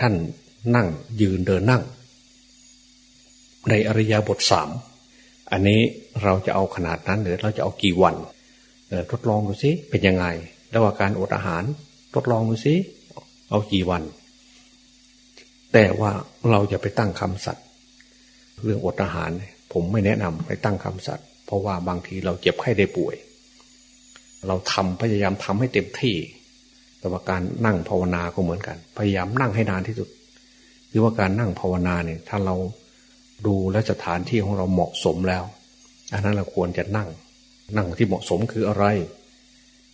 ท่านนั่งยืนเดินนั่ง ในอริยบทสามอันนี้เราจะเอาขนาดนั้นหรือเราจะเอากี่วันทดลองดูสิเป็นยังไง ระหว่างการอดอาหาร ทดลองดูสิ เอากี่วัน แต่ว่าเราจะไปตั้งคำสัตว์เรื่องอดอาหาร ผมไม่แนะนำไปตั้งคำสัตว์เพราะว่าบางทีเราเจ็บไข้ได้ป่วย เราทำพยายามทำให้เต็มที่ แต่ว่าการนั่งภาวนาก็เหมือนกัน พยายามนั่งให้นานที่สุด คือว่าการนั่งภาวนาเนี่ย ถ้าเราดูและสถานที่ของเราเหมาะสมแล้ว อันนั้นเราควรจะนั่ง นั่งที่เหมาะสมคืออะไร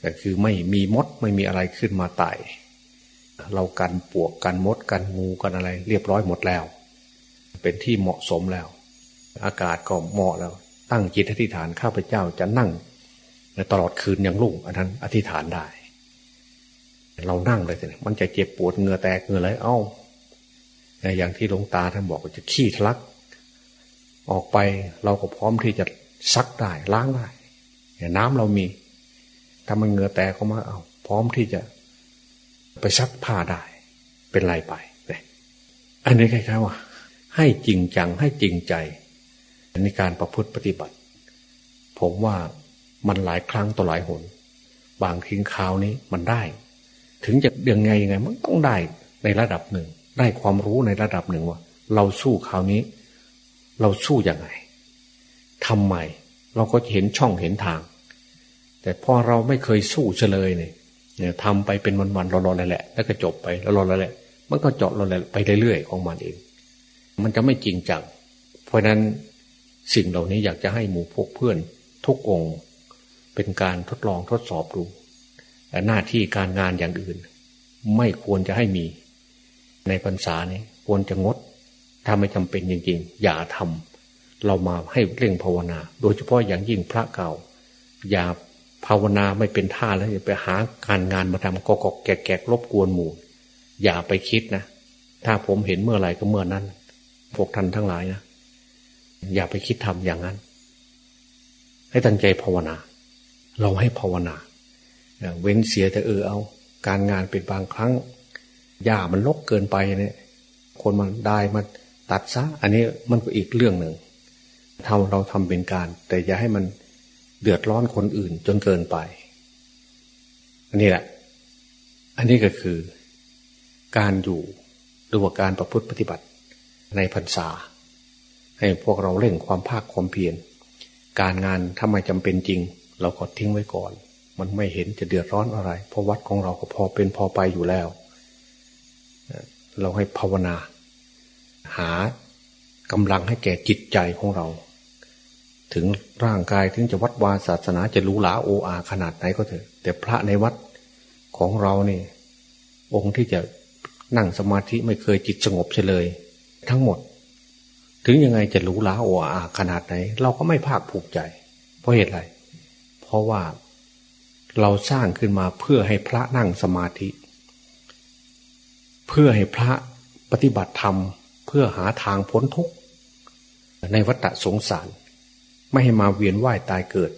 แต่คือไม่มีมดไม่มีอะไรขึ้นมาไต่ เรากันปวกกันมดกันงูกันอะไร เรียบร้อยหมดแล้ว เป็นที่เหมาะสมแล้ว อากาศก็เหมาะแล้ว ตั้งจิตอธิษฐานข้าพเจ้าจะนั่งตลอดคืนอยังลุ่งอันนั้น อธิษฐานได้ เรานั่งเลยสิมันจะเจ็บปวดเงือแตกเงือไหลเอ้าอย่างที่หลวงตาท่านบอกว่าจะขี้ทะลัก ออกไปเราก็พร้อมที่จะซักได้ล้างได้น้ำเรามีถ้ามันเงือแตกก็มาเอาพร้อมที่จะ ไปซักผ้าได้ เป็นไรไป อันนี้คล้ายๆว่า ให้จริงจังให้จริงใจในการประพฤติปฏิบัติ ผมว่ามันหลายครั้งต่อหลายหน บางทิ้งคราวนี้มันได้ ถึงจะยังไงยังไง มันต้องได้ในระดับหนึ่ง ได้ความรู้ในระดับหนึ่งว่า เราสู้คราวนี้ เราสู้ยังไงทำไมเราก็เห็นช่องเห็นทาง แต่พอเราไม่เคยสู้เฉลยเนี่ย ทำไปเป็นวันๆรอๆแหละ แล้วก็จบไปรอๆแหละ มันก็เจาะรอๆไปเรื่อยๆของมันเอง มันจะไม่จริงจัง เพราะนั้นสิ่งเหล่านี้อยากจะให้หมู่พวกเพื่อนทุกองค์ เป็นการทดลองทดสอบดูหน้าที่การงานอย่างอื่น ไม่ควรจะให้มี ในพรรษานี้ควรจะงด ถ้าไม่จำเป็นจริงๆ อย่าทำเรามาให้เร่งภาวนา โดยเฉพาะอย่างยิ่งพระเก่า อย่า ภาวนาไม่เป็นท่าแล้วอย่าไปหาการงานมาทำกอกแกกรบกวนหมู่ อย่าไปคิดนะถ้าผมเห็นเมื่อไหร่ก็เมื่อนั้น พวกท่านทั้งหลายนะอย่าไปคิดทำอย่างนั้น ให้ตั้งใจภาวนา เราให้ภาวนาเว้นเสียแต่เออเอา การงานเป็นบางครั้งหญ้ามันลกเกินไปเนี่ยคนมันได้มาตัดซะ อันนี้มันก็อีกเรื่องหนึ่งทำเราทำเป็นการ แต่อย่าให้มัน เดือดร้อนคนอื่นจนเกินไป อันนี้แหละ อันนี้ก็คือ การอยู่หรือว่าการประพฤติปฏิบัติในพรรษา ให้พวกเราเร่งความภาคความเพียรการงานถ้าไม่จำเป็นจริง เราก็ทิ้งไว้ก่อน มันไม่เห็นจะเดือดร้อนอะไร เพราะวัดของเราก็พอเป็นพอไปอยู่แล้ว เราให้ภาวนา หากำลังให้แก่จิตใจของเรา ถึงร่างกายถึงจะวัดวาศาสนาจะรู้หลาโออาขนาดไหนก็เถอะ แต่พระในวัดของเราเนี่ยองค์ที่จะนั่งสมาธิไม่เคยจิตสงบเลย ทั้งหมด ถึงยังไงจะรู้ลาโออาขนาดไหน เราก็ไม่ภาคภูมิใจ เพราะเหตุไร เพราะว่าเราสร้างขึ้นมาเพื่อให้พระนั่งสมาธิ เพื่อให้พระปฏิบัติธรรม เพื่อหาทางพ้นทุกข์ในวัฏสงสาร ไม่ให้มาเวียนว่ายตายเกิด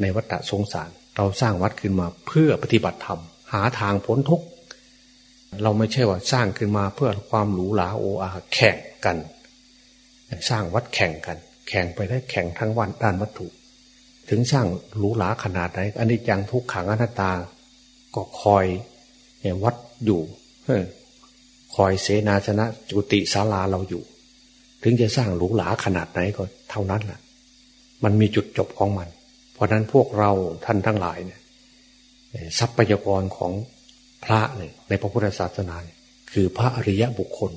ในวัฏสงสาร เราสร้างวัดขึ้นมาเพื่อปฏิบัติธรรม หาทางพ้นทุกข์เราไม่ใช่ว่าสร้างขึ้นมาเพื่อความหรูหราโออาแข่งกัน สร้างวัดแข่งกัน แข่งไปได้แข่งทั้งวันด้านวัตถุ ถึงสร้างหรูหราขนาดไหนอันนี้จังทุกขังอนัตตา ก็คอยวัดอยู่คอยเสนาชนะจุติศาลาเราอยู่ ถึงจะสร้างหรูหราขนาดไหนก็เท่านั้นแหละ มันมีจุดจบของมัน เพราะนั้นพวกเราท่านทั้งหลายเนี่ยทรัพยากรของพระเนี่ยในพระพุทธศาสนาคือพระอริยะบุคคล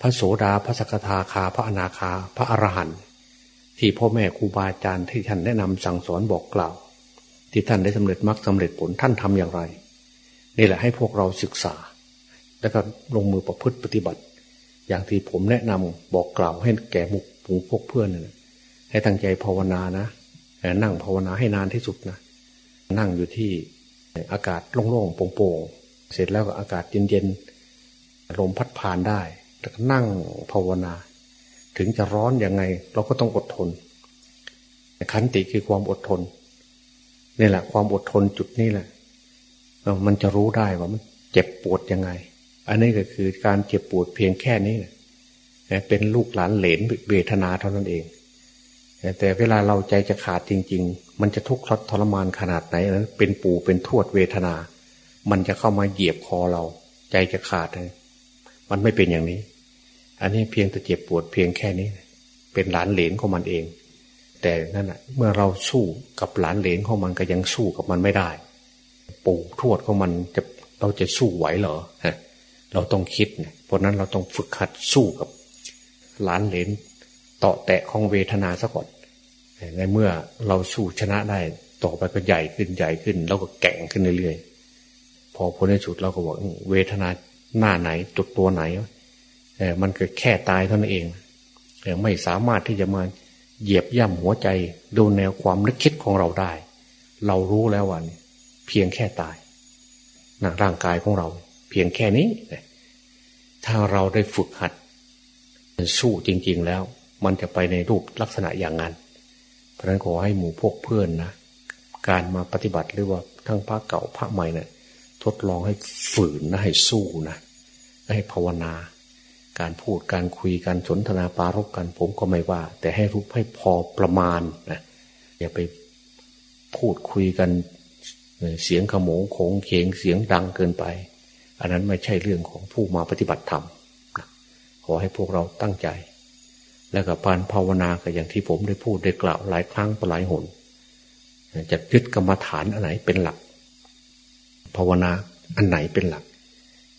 พระโสดาพระสกทาคา พระอนาคา พระอรหันต์ที่พ่อแม่ครูบาอาจารย์ที่ท่านแนะนำสั่งสอนบอกกล่าว ที่ท่านได้สำเร็จมรรคสาเร็จผลท่านทำอย่างไร นี่แหละให้พวกเราศึกษา แล้วก็ลงมือประพฤติปฏิบัติ อย่างที่ผมแนะนำบอกกล่าวให้แก่มุกปูพวกเพื่อนเนะ ให้ตั้งใจภาวนานะนั่งภาวนาให้นานที่สุดนะ นั่งอยู่ที่อากาศโล่งๆโปร่งๆเสร็จแล้วก็อากาศเย็นๆลมพัดผ่านได้แล้วก็นั่งภาวนา ถึงจะร้อนยังไง เราก็ต้องอดทน ขันติคือความอดทนนี่แหละ ความอดทนจุดนี้แหละมันจะรู้ได้ว่ามันเจ็บปวดยังไง อันนี้ก็คือการเจ็บปวดเพียงแค่นี้เป็นลูกหลานเหลนเวทนาเท่านั้นเอง แต่เวลาเราใจจะขาดจริง ๆ มันจะทุกข์ทรมานขนาดไหนนั้นเป็นปู่เป็นทวดเวทนา มันจะเข้ามาเหยียบคอเรา ใจจะขาดเลยมันไม่เป็นอย่างนี้ อันนี้เพียงแต่เจ็บปวดเพียงแค่นี้ เป็นหลานเหลนของมันเอง แต่นั่นแหะเมื่อเราสู้กับหลานเหลนของมันก็ยังสู้กับมันไม่ได้ ปู่ทวดของมันจะเราจะสู้ไหวเหรอเราต้องคิดเนี่ยเพราะนั้นเราต้องฝึกขัดสู้กับ หลานเหลน ต่อแตะของเวทนาซะก่อนในเมื่อเราสู้ชนะได้ ต่อไปก็ใหญ่ขึ้นใหญ่ขึ้น แล้วก็แก่งขึ้นเรื่อยๆพอพ้นในสุดเราก็บอกเวทนาหน้าไหนจุดตัวไหนมันก็แค่ตายเท่านั้นเองไม่สามารถที่จะมาเหยียบย่ำหัวใจดูแนวความนึกคิดของเราได้ เรารู้แล้วว่าเพียงแค่ตายนะร่างกายของเรา เพียงแค่นี้ถ้าเราได้ฝึกหัดสู้จริง ๆแล้ว มันจะไปในรูปลักษณะอย่างนั้น เพราะนั้นขอให้หมู่พวกเพื่อนนะ การมาปฏิบัติหรือว่าทั้งพระเก่าพระใหม่นะ่ะทดลองให้ฝืนนะให้สู้นะ ให้ภาวนา การพูดการคุยการสนทนาปารกกันผมก็ไม่ว่า แต่ให้รู้ให้พอประมาณนะอย่าไปพูดคุยกันเสียงขโมงโขงเขงเสียงดังเกินไป อันนั้นไม่ใช่เรื่องของผู้มาปฏิบัติธรรมขอให้พวกเราตั้งใจ แล้วก็ปานภาวนาก็อย่างที่ผมได้พูดได้กล่าวหลายครั้งหลายหนจะยึดกรรมฐานอันไหนเป็นหลัก ภาวนาอันไหนเป็นหลัก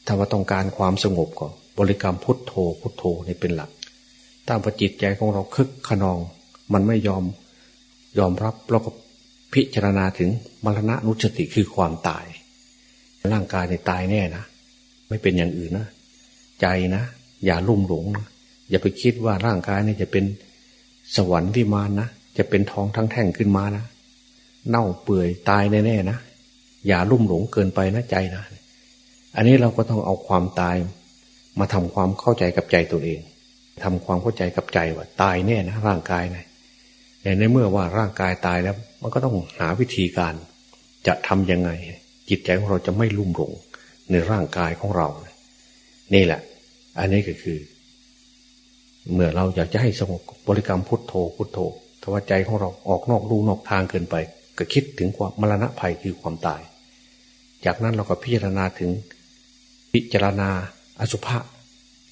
ถ้าว่าต้องการความสงบก็บริกรรมพุทโธพุทโธนี่เป็นหลักตามประจิตใจของเราคึกขนอง มันไม่ยอมยอมรับแล้วก็พิจารณาถึงมรณะนุสติคือความตาย ร่างกายในตายแน่นะ ไม่เป็นอย่างอื่นนะ ใจนะ อย่าลุ่มหลงนะ อย่าไปคิดว่าร่างกายนี่จะเป็นสวรรค์วิมานนะจะเป็นท้องทั้งแท่งขึ้นมานะเน่าเปื่อยตายแน่ๆนะอย่าลุ่มหลงเกินไปนะใจนะ อันนี้เราก็ต้องเอาความตาย มาทำความเข้าใจกับใจตัวเองทำความเข้าใจกับใจว่าตายแน่นะร่างกายนะแต่ในเมื่อว่าร่างกายตายแล้ว มันก็ต้องหาวิธีการ จะทำยังไง จิตใจของเราจะไม่ลุ่มหลงในร่างกายของเรา นี่แหละ อันนี้ก็คือ เมื่อเราอยากจะให้สงบบริกรรมพุทโธพุทโธถ้าว่าใจของเราออกนอกรูนอกทางเกินไป ก็คิดถึงความมรณะภัยคือความตาย จากนั้นเราก็พิจารณาถึงพิจารณาอสุภะ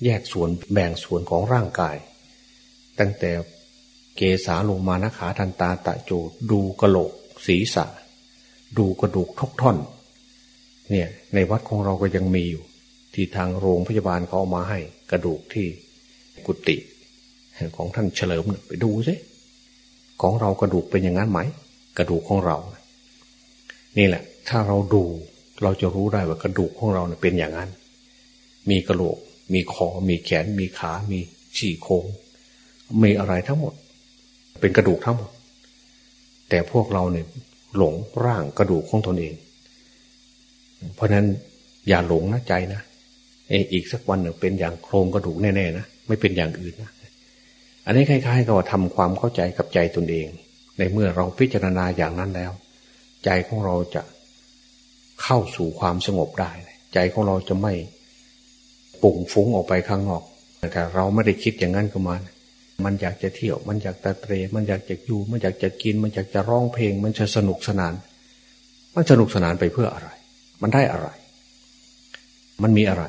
แยกส่วนแบ่งส่วนของร่างกาย ตั้งแต่เกสาลงมานะขาทันตาตะโจดูกระโหลก ศีรษะ ดูกระดูกทุกท่อน เนี่ยในวัดของเราก็ยังมีอยู่ ที่ทางโรงพยาบาลเขาเอามาให้กระดูกที่ กุฏิของท่านเฉลิมไปดูสิของเรากระดูกเป็นอย่างนั้นไหม กระดูกของเรา นี่แหละ ถ้าเราดูเราจะรู้ได้ว่ากระดูกของเราเป็นอย่างนั้น มีกระโหลก มีคอ มีแขน มีขา มีฉี่โครงมีอะไรทั้งหมด เป็นกระดูกทั้งหมด แต่พวกเราเนี่ยหลงร่างกระดูกของตนเอง เพราะนั้นอย่าหลงนะใจนะอีกสักวันหนึ่งเป็นอย่างโครงกระดูกแน่ๆนะ ไม่เป็นอย่างอื่นนะอันนี้คล้ายๆกับว่าทำความเข้าใจกับใจตนเอง ในเมื่อเราพิจารณาอย่างนั้นแล้ว ใจของเราจะเข้าสู่ความสงบได้ ใจของเราจะไม่ปุ่งฟุ้งออกไปข้างนอกแต่เราไม่ได้คิดอย่างนั้นก็มา มันอยากจะเที่ยว มันอยากจะเตร มันอยากจะอยู่ มันอยากจะกิน มันอยากจะร้องเพลง มันจะสนุกสนาน มันสนุกสนานไปเพื่ออะไร มันได้อะไร มันมีอะไร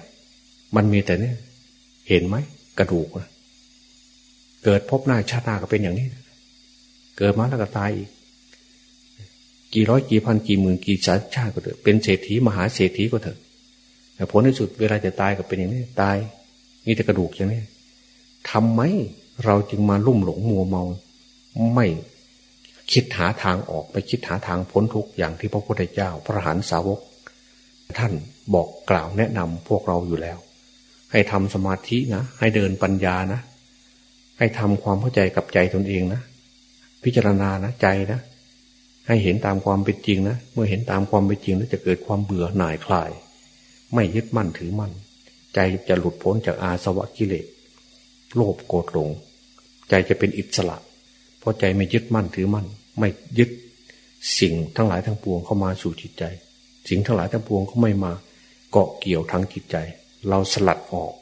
มันมีแต่เนี่ย เห็นไหม กระดูกนะเกิดพบหน้าชาติหน้าก็เป็นอย่างนี้ เกิดมาแล้วก็ตายอีกกี่ร้อยกี่พันกี่หมื่นกี่ชาติชาติก็เถอะเป็นเศรษฐีมหาเศรษฐีก็เถอะแต่ผลที่สุดเวลาจะตายก็เป็นอย่างนี้ตายมีแต่กระดูกอย่างนี้ทำไมเราจึงมาลุ่มหลงมัวเมา ไม่คิดหาทางออกไปคิดหาทางพ้นทุกอย่างที่พระพุทธเจ้า พระหันสาวก ท่านบอกกล่าวแนะนำพวกเราอยู่แล้ว ให้ทำสมาธินะ ให้เดินปัญญานะ ให้ทำความเข้าใจกับใจตนเองนะ พิจารณานะใจนะ ให้เห็นตามความเป็นจริงนะ เมื่อเห็นตามความเป็นจริงแล้วจะเกิดความเบื่อหน่ายคลาย ไม่ยึดมั่นถือมั่น ใจจะหลุดพ้นจากอาสวะกิเลส โลภโกรธหลง ใจจะเป็นอิสระ เพราะใจไม่ยึดมั่นถือมั่น ไม่ยึดสิ่งทั้งหลายทั้งปวงเข้ามาสู่จิตใจ สิ่งทั้งหลายทั้งปวงก็ไม่มาเกาะเกี่ยวทางจิตใจ เราสลัดออก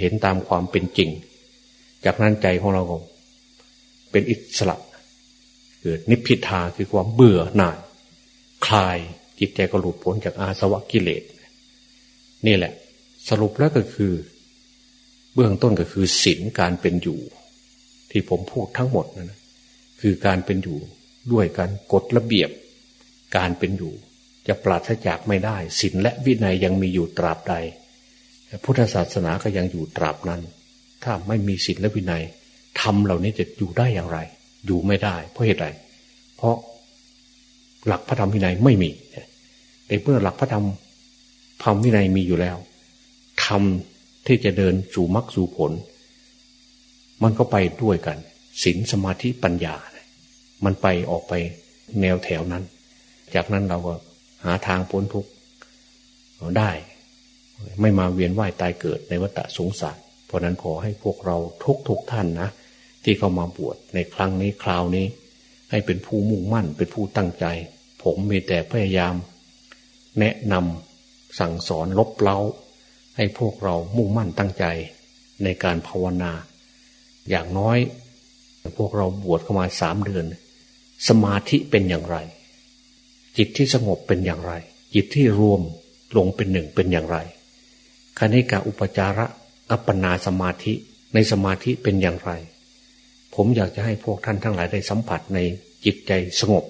เห็นตามความเป็นจริง จากนั้นใจของเราก็เป็นอิสระเกิดนิพพิทาคือความเบื่อหน่าย คลายจิตใจก็หลุดพ้นจากอาสวะกิเลส นี่แหละ สรุปแล้วก็คือ เบื้องต้นก็คือศีลการเป็นอยู่ ที่ผมพูดทั้งหมดนะคือการเป็นอยู่ด้วยการกฎระเบียบ การเป็นอยู่ จะปราศจากไม่ได้ศีลและวินัยยังมีอยู่ตราบใด พุทธศาสนาก็ยังอยู่ตราบนั้น ถ้าไม่มีศีลและวินัยทำเหล่านี้จะอยู่ได้อย่างไร อยู่ไม่ได้ เพราะเหตุไรเพราะหลักพระธรรมวินัยไม่มีแต่เมื่อหลักพระธรรมธรรมวินัยมีอยู่แล้วทำที่จะเดินสู่มรรคสู่ผล มันก็ไปด้วยกันศีลสมาธิปัญญา มันไปออกไปแนวแถวนั้น จากนั้นเราก็หาทางพ้นทุกข์ได้ ไม่มาเวียนว่ายตายเกิดในวัฏสงสาร เพราะนั้นขอให้พวกเราทุกทุกท่านนะ ที่เข้ามาบวชในครั้งนี้คราวนี้ ให้เป็นผู้มุ่งมั่นเป็นผู้ตั้งใจ ผมมีแต่พยายาม แนะนำสั่งสอนลบเล้า ให้พวกเรามุ่งมั่นตั้งใจในการภาวนา อย่างน้อย พวกเราบวชเข้ามาสามเดือน สมาธิเป็นอย่างไร จิตที่สงบเป็นอย่างไร จิตที่รวมลงเป็นหนึ่งเป็นอย่างไร คณิกาอุปจาระอัปปนาสมาธิในสมาธิเป็นอย่างไร ผมอยากจะให้พวกท่านทั้งหลายได้สัมผัสในจิตใจสงบ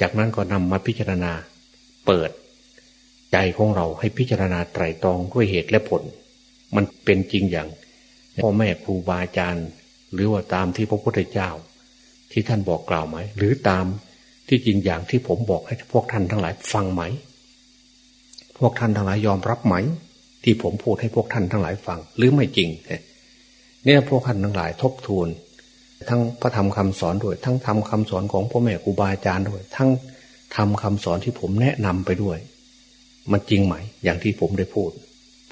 จากนั้นก็นำมาพิจารณาเปิด ใจของเราให้พิจารณาไตรตรองด้วยเหตุและผล มันเป็นจริงอย่างพ่อแม่ครูบาอาจารย์ หรือว่าตามที่พระพุทธเจ้า ที่ท่านบอกกล่าวไหม หรือตามที่จริงอย่างที่ผมบอกให้พวกท่านทั้งหลายฟังไหม พวกท่านทั้งหลายยอมรับไหม ที่ผมพูดให้พวกท่านทั้งหลายฟัง หรือไม่จริงเนี่ยพวกท่านทั้งหลายทบทวนทั้งพระธรรมคำสอนด้วย ทั้งธรรมคาสอนของพ่อแม่ครูบาอาจารย์ด้วย ทั้งธรรมคาสอนที่ผมแนะนำไปด้วย มันจริงไหม อย่างที่ผมได้พูด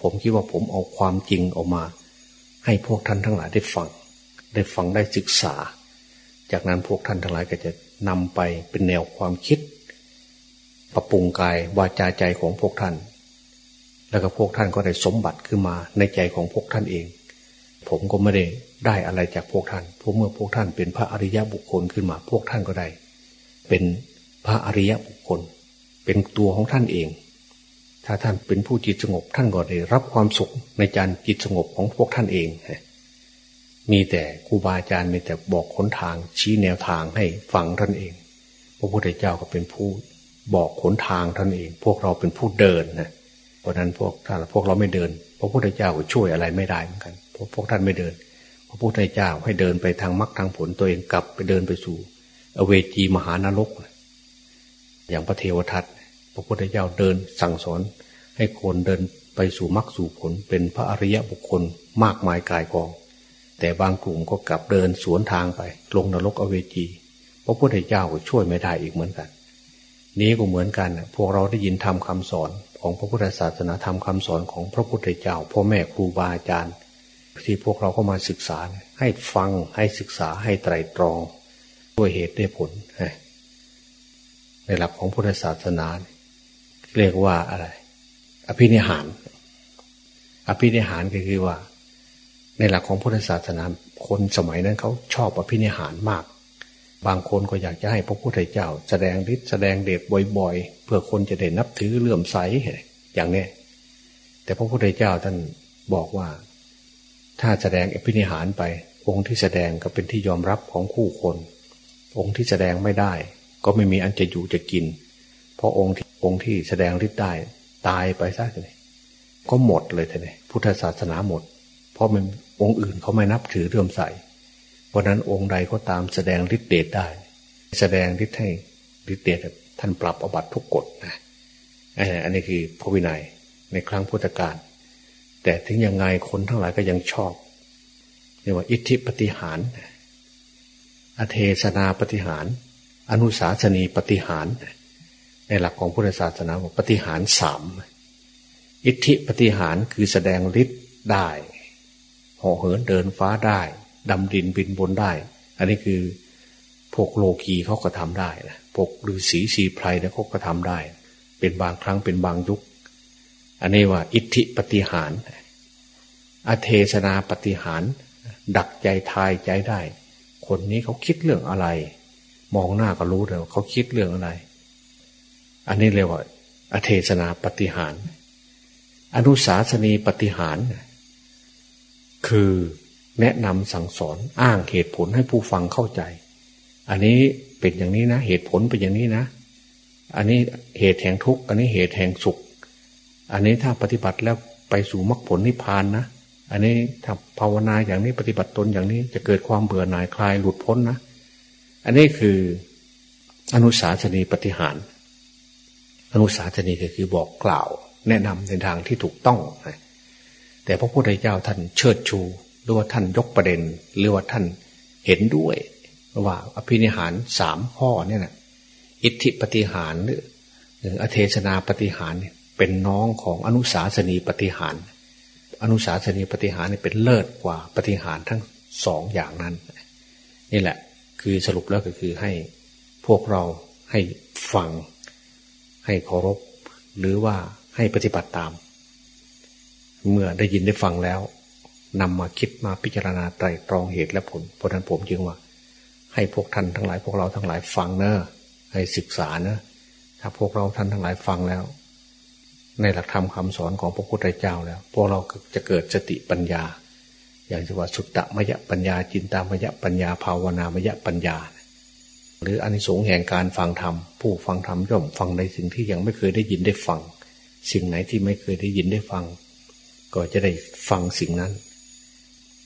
ผมคิดว่าผมเอาความจริงออกมา ให้พวกท่านทั้งหลายได้ฟัง ได้ฟังได้ศึกษา จากนั้นพวกท่านทั้งหลายก็จะนำไปเป็นแนวความคิด ปรับปรุงกายวาจาใจของพวกท่าน แล้วก็พวกท่านก็ได้สมบัติขึ้นมาในใจของพวกท่านเอง ผมก็ไม่ได้ได้อะไรจากพวกท่านเพราะเมื่อพวกท่านเป็นพระอริยบุคคลขึ้นมา พวกท่านก็ได้ เป็นพระอริยบุคคล เป็นตัวของท่านเอง ถ้าท่านเป็นผู้จิตสงบ ท่านก็ได้รับความสุขในการจิตสงบของพวกท่านเอง มีแต่ครูบาอาจารย์มีแต่บอกขนทางชี้แนวทางให้ฟังท่านเอง พระพุทธเจ้าก็เป็นผู้บอกขนทางท่านเอง พวกเราเป็นผู้เดินนะ เพราะนั้นพวกถ้าพวกเราไม่เดินพระพุทธเจ้าก็ช่วยอะไรไม่ได้เหมือนกันพวกพวกท่านไม่เดิน พระพุทธเจ้าให้เดินไปทางมรรคทางผลตัวเองกลับไปเดินไปสู่ อเวจีมหานรก อย่างพระเทวทัตพระพุทธเจ้าเดินสั่งสอน ให้คนเดินไปสู่มรรคสู่ผลเป็นพระอริยบุคคลมากมายกายกอง แต่บางกลุ่มก็กลับเดินสวนทางไป ลงนรกอเวจีพระพุทธเจ้าก็ช่วยไม่ได้อีกเหมือนกัน นี้ก็เหมือนกันพวกเราได้ยินทำคำสอน ของพระพุทธศาสนาธรรมคาสอนของพระพุทธเจ้าพ่อแม่ครูบาอาจารย์ที่พวกเราก็มาศึกษาให้ฟังให้ศึกษาให้ไตรตรองด้วยเหตุด้วยผลในหลักของพุทธศาสนา เรียกว่าอะไร อภินิหาร อภินิหารก็คือว่า ในหลักของพุทธศาสนาคนสมัยนั้นเขาชอบอภินิหารมาก บางคนก็อยากจะให้พระพุทธเจ้า แสดงฤทธิ์แสดงเดชบ่อยๆ เพื่อคนจะได้นับถือเลื่อมใสอย่างนี้แต่พระพุทธเจ้าท่านบอกว่า ถ้าแสดงอภินิหารไป องค์ที่แสดงก็เป็นที่ยอมรับของคู่คน องค์ที่แสดงไม่ได้ ก็ไม่มีอันจะอยู่จะกิน เพราะองค์ที่องค์ที่แสดงฤทธิ์ได้ตายไปซะเลยก็หมดเลยท่านพุทธศาสนาหมด เพราะมันองค์อื่นเขาไม่นับถือเรื่มใส เพราะนั้นองค์ใดก็ตามแสดงฤทธิเดชได้ แสดงฤทธิ์ให้ฤทธิเดชท่านปรับอบัตทุกกฎนะอันนี้คือพระวินัยในครั้งพุทธกาลแต่ถึงยังไงคนทั้งหลายก็ยังชอบเรียกว่าอิทธิปฏิหาร อเทศนาปฏิหาร อนุสาสนีปฏิหาร ในหลักของพุทธศาสนาบอกปฏิหารสามอิทธิปฏิหารคือแสดงฤทธิ์ได้ห่อเหินเดินฟ้าได้ ดำดินบินบนได้ อันนี้คือพวกโลกีเขาก็ทำได้นะพวกฤาษีสีไพรเนี่ยเขาก็ทำได้ เป็นบางครั้งเป็นบางยุค อันนี้ว่า อิทธิปฏิหาร อเทศนาปฏิหาร ดักใจทายใจได้ คนนี้เขาคิดเรื่องอะไร มองหน้าก็รู้เลยว่าเขาคิดเรื่องอะไร อันนี้เรียกว่า อเทศนาปฏิหาร อนุสาสนีปฏิหาร คือ แนะนำสั่งสอนอ้างเหตุผลให้ผู้ฟังเข้าใจ อันนี้เป็นอย่างนี้นะ เหตุผลเป็นอย่างนี้นะ อันนี้เหตุแห่งทุกข์อันนี้เหตุแห่งสุข อันนี้ถ้าปฏิบัติแล้วไปสู่มรรคผลนิพพานนะอันนี้ถ้าภาวนาอย่างนี้ปฏิบัติตนอย่างนี้จะเกิดความเบื่อหน่ายคลายหลุดพ้นนะ อันนี้คืออนุสาสนีปฏิหาร อนุสาสนีก็คือบอกกล่าว แนะนำในทางที่ถูกต้องนะแต่พระพุทธเจ้าท่านเชิดชู หรือว่าท่านยกประเด็น หรือว่าท่านเห็นด้วยว่าอภินิหารสามข้อเนี่ยนะอิทธิปฏิหารหรืออเทศนาปฏิหารเป็นน้องของอนุสาสนีปฏิหาร อนุสาสนีปฏิหารเป็นเลิศกว่าปฏิหารทั้งสองอย่างนั้น นี่แหละคือสรุปแล้วก็คือให้พวกเราให้ฟังให้เคารพหรือว่าให้ปฏิบัติตาม เมื่อได้ยินได้ฟังแล้ว นำมาคิดมาพิจารณาไตรตรองเหตุและผล เพราะนั้นผมจึงว่า ให้พวกท่านทั้งหลาย พวกเราทั้งหลายฟังเนอะให้ศึกษาเนอะถ้าพวกเราท่านทั้งหลายฟังแล้ว ในหลักธรรมคาสอนของพระพุทธเจ้าแล้ว พวกเราจะเกิดสติปัญญา อย่างที่ว่าสุตตมยปัญญา จินตามยปัญญา ภาวนามยปัญญา หรืออนิสงส์แห่งการฟังธรรม ผู้ฟังธรรมย่อมฟังในสิ่งที่ยังไม่เคยได้ยินได้ฟัง สิ่งไหนที่ไม่เคยได้ยินได้ฟัง ก็จะได้ฟังสิ่งนั้น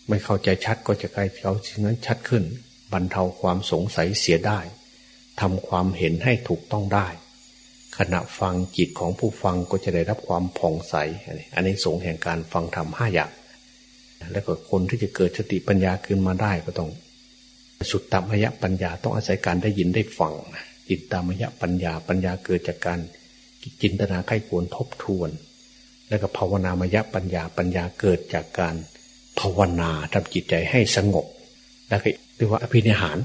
ไม่เข้าใจชัดก็จะกลายเอาสิ่งนั้นชัดขึ้น บรรเทาความสงสัยเสียได้ทำความเห็นให้ถูกต้องได้ ขณะฟังจิตของผู้ฟังก็จะได้รับความผ่องใส อันนี้สงแห่งการฟังธรรมห้าอย่าง แล้วก็คนที่จะเกิดสติปัญญาขึ้นมาได้ก็ต้อง สุดตามยะปัญญาต้องอาศัยการได้ยินได้ฟังจิตตามยะปัญญาปัญญาเกิดจากการจินตนาไข้ควรทบทวน แล้วก็ภาวนามยะปัญญาปัญญาเกิดจากการ ภาวนาทำจิตใจให้สงบแล้วก็เรียกว่าอภินิหาร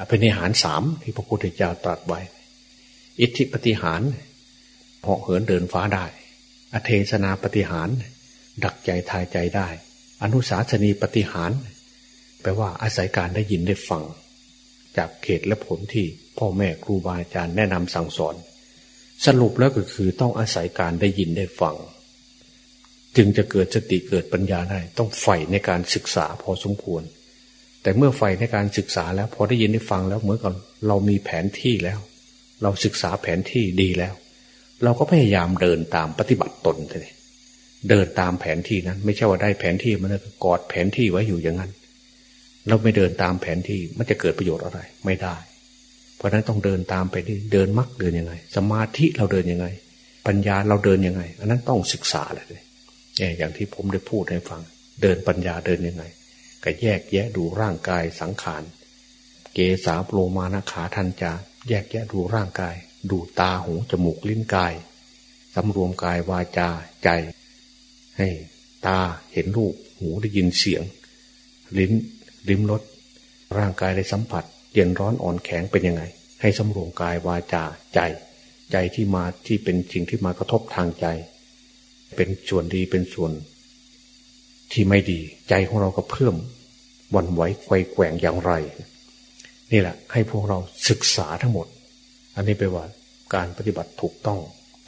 อภินิหารสามที่พระพุทธเจ้าตรัสไว้ อิทธิปฏิหารเหาะเหินเดินฟ้าได้ อเทศนาปฏิหาร ดักใจทายใจได้ อนุสาสนีปฏิหารแปลว่าอาศัยการได้ยินได้ฟัง จากเขตและผลที่พ่อแม่ครูบาอาจารย์แนะนำสั่งสอน สรุปแล้วก็คือต้องอาศัยการได้ยินได้ฟัง จึงจะเกิดสติเกิดปัญญาได้ ต้องใฝ่ในการศึกษาพอสมควร แต่เมื่อไฟในการศึกษาแล้ว พอได้ยินได้ฟังแล้วเหมือนกับเรามีแผนที่แล้ว เราศึกษาแผนที่ดีแล้ว เราก็พยายามเดินตามปฏิบัติตนเลยเดินตามแผนที่นั้น ไม่ใช่ว่าได้แผนที่มันแล้วกอดแผนที่ไว้อยู่อย่างนั้น เราไม่เดินตามแผนที่มันจะเกิดประโยชน์อะไร ไม่ได้ เพราะนั้นต้องเดินตามไปที่เดินมักเดินยังไง สมาธิเราเดินยังไง ปัญญาเราเดินยังไง อันนั้นต้องศึกษาเลย อย่างที่ผมได้พูดให้ฟัง เดินปัญญาเดินยังไง ก็แยกแยะดูร่างกายสังขาร เกสาโปรมานาขาทันจาแยกแยะดูร่างกาย ดูตาหูจมูกลิ้นกายสำรวมกายวาจาใจ ให้ตาเห็นรูปหูได้ยินเสียง ลิ้นลิ้มรสร่างกายได้สัมผัส เย็นร้อนอ่อนแข็งเป็นยังไง ให้สำรวมกายวาจาใจ ใจที่มาที่เป็นสิ่งที่มากระทบทางใจ เป็นส่วนดีเป็นส่วน ที่ไม่ดี ใจของเราก็เพิ่มวันไหวไกวแกว่งอย่างไร นี่แหละ ให้พวกเราศึกษาทั้งหมด อันนี้ไปว่าการปฏิบัติถูกต้อง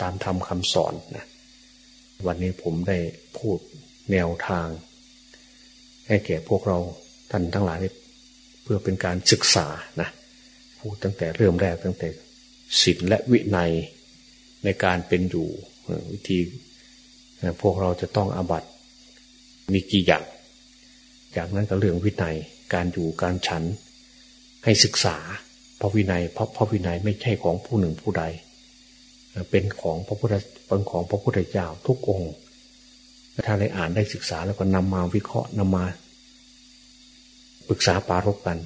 ตามธรรมคำสอนนะวันนี้ผมได้พูดแนวทาง ให้แก่พวกเราท่านทั้งหลายเพื่อเป็นการศึกษานะพูดตั้งแต่เริ่มแรกตั้งแต่ศีลและวินัยในการเป็นอยู่วิธี พวกเราจะต้องอาบัตมีกี่อย่าง จากนั้นก็เรื่องวินัยการอยู่การฉันให้ศึกษาพระวินัยเพราะพระวินัยไม่ใช่ของผู้หนึ่งผู้ใด เป็นของพระพุทธเป็นของพระพุทธเจ้าทุกองค์ถ้าได้อ่านได้ศึกษาแล้วก็นำมาวิเคราะห์นำมาปรึกษาปารกกัน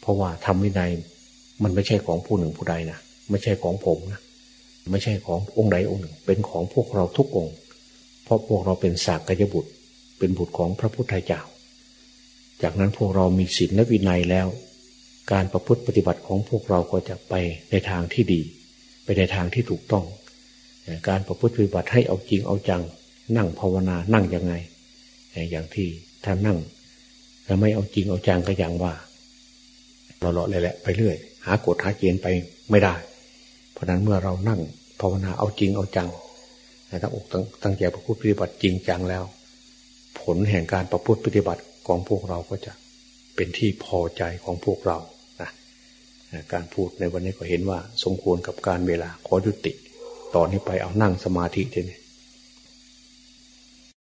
เพราะว่าทำวินัยมันไม่ใช่ของผู้หนึ่งผู้ใดนะไม่ใช่ของผมนะไม่ใช่ขององค์ใดองค์หนึ่ง เป็นของพวกเราทุกองค์ เพราะพวกเราเป็นสากยบุตร เป็นบุตรของพระพุทธเจ้า จากนั้นพวกเรามีศีลและวินัยแล้ว การประพฤติปฏิบัติของพวกเราก็จะไปในทางที่ดี ไปในทางที่ถูกต้อง การประพฤติปฏิบัติให้เอาจริงเอาจัง นั่งภาวนานั่งยังไง อย่างที่ท่านนั่งแล้วไม่เอาจริงเอาจังก็อย่างว่าเราเลาะเลยแหละไปเรื่อย หากฎหาเกณฑ์ไปไม่ได้ เพราะนั้นเมื่อเรานั่งภาวนาเอาจริงเอาจัง ตั้งอกตั้งใจประพฤติปฏิบัติจริงจังแล้ว ผลแห่งการประพฤติปฏิบัติของพวกเราก็จะเป็นที่พอใจของพวกเรานะการพูดในวันนี้ก็เห็นว่าสมควรกับการเวลาขอยุติ ตอนนี้ไปเอานั่งสมาธิทีนี้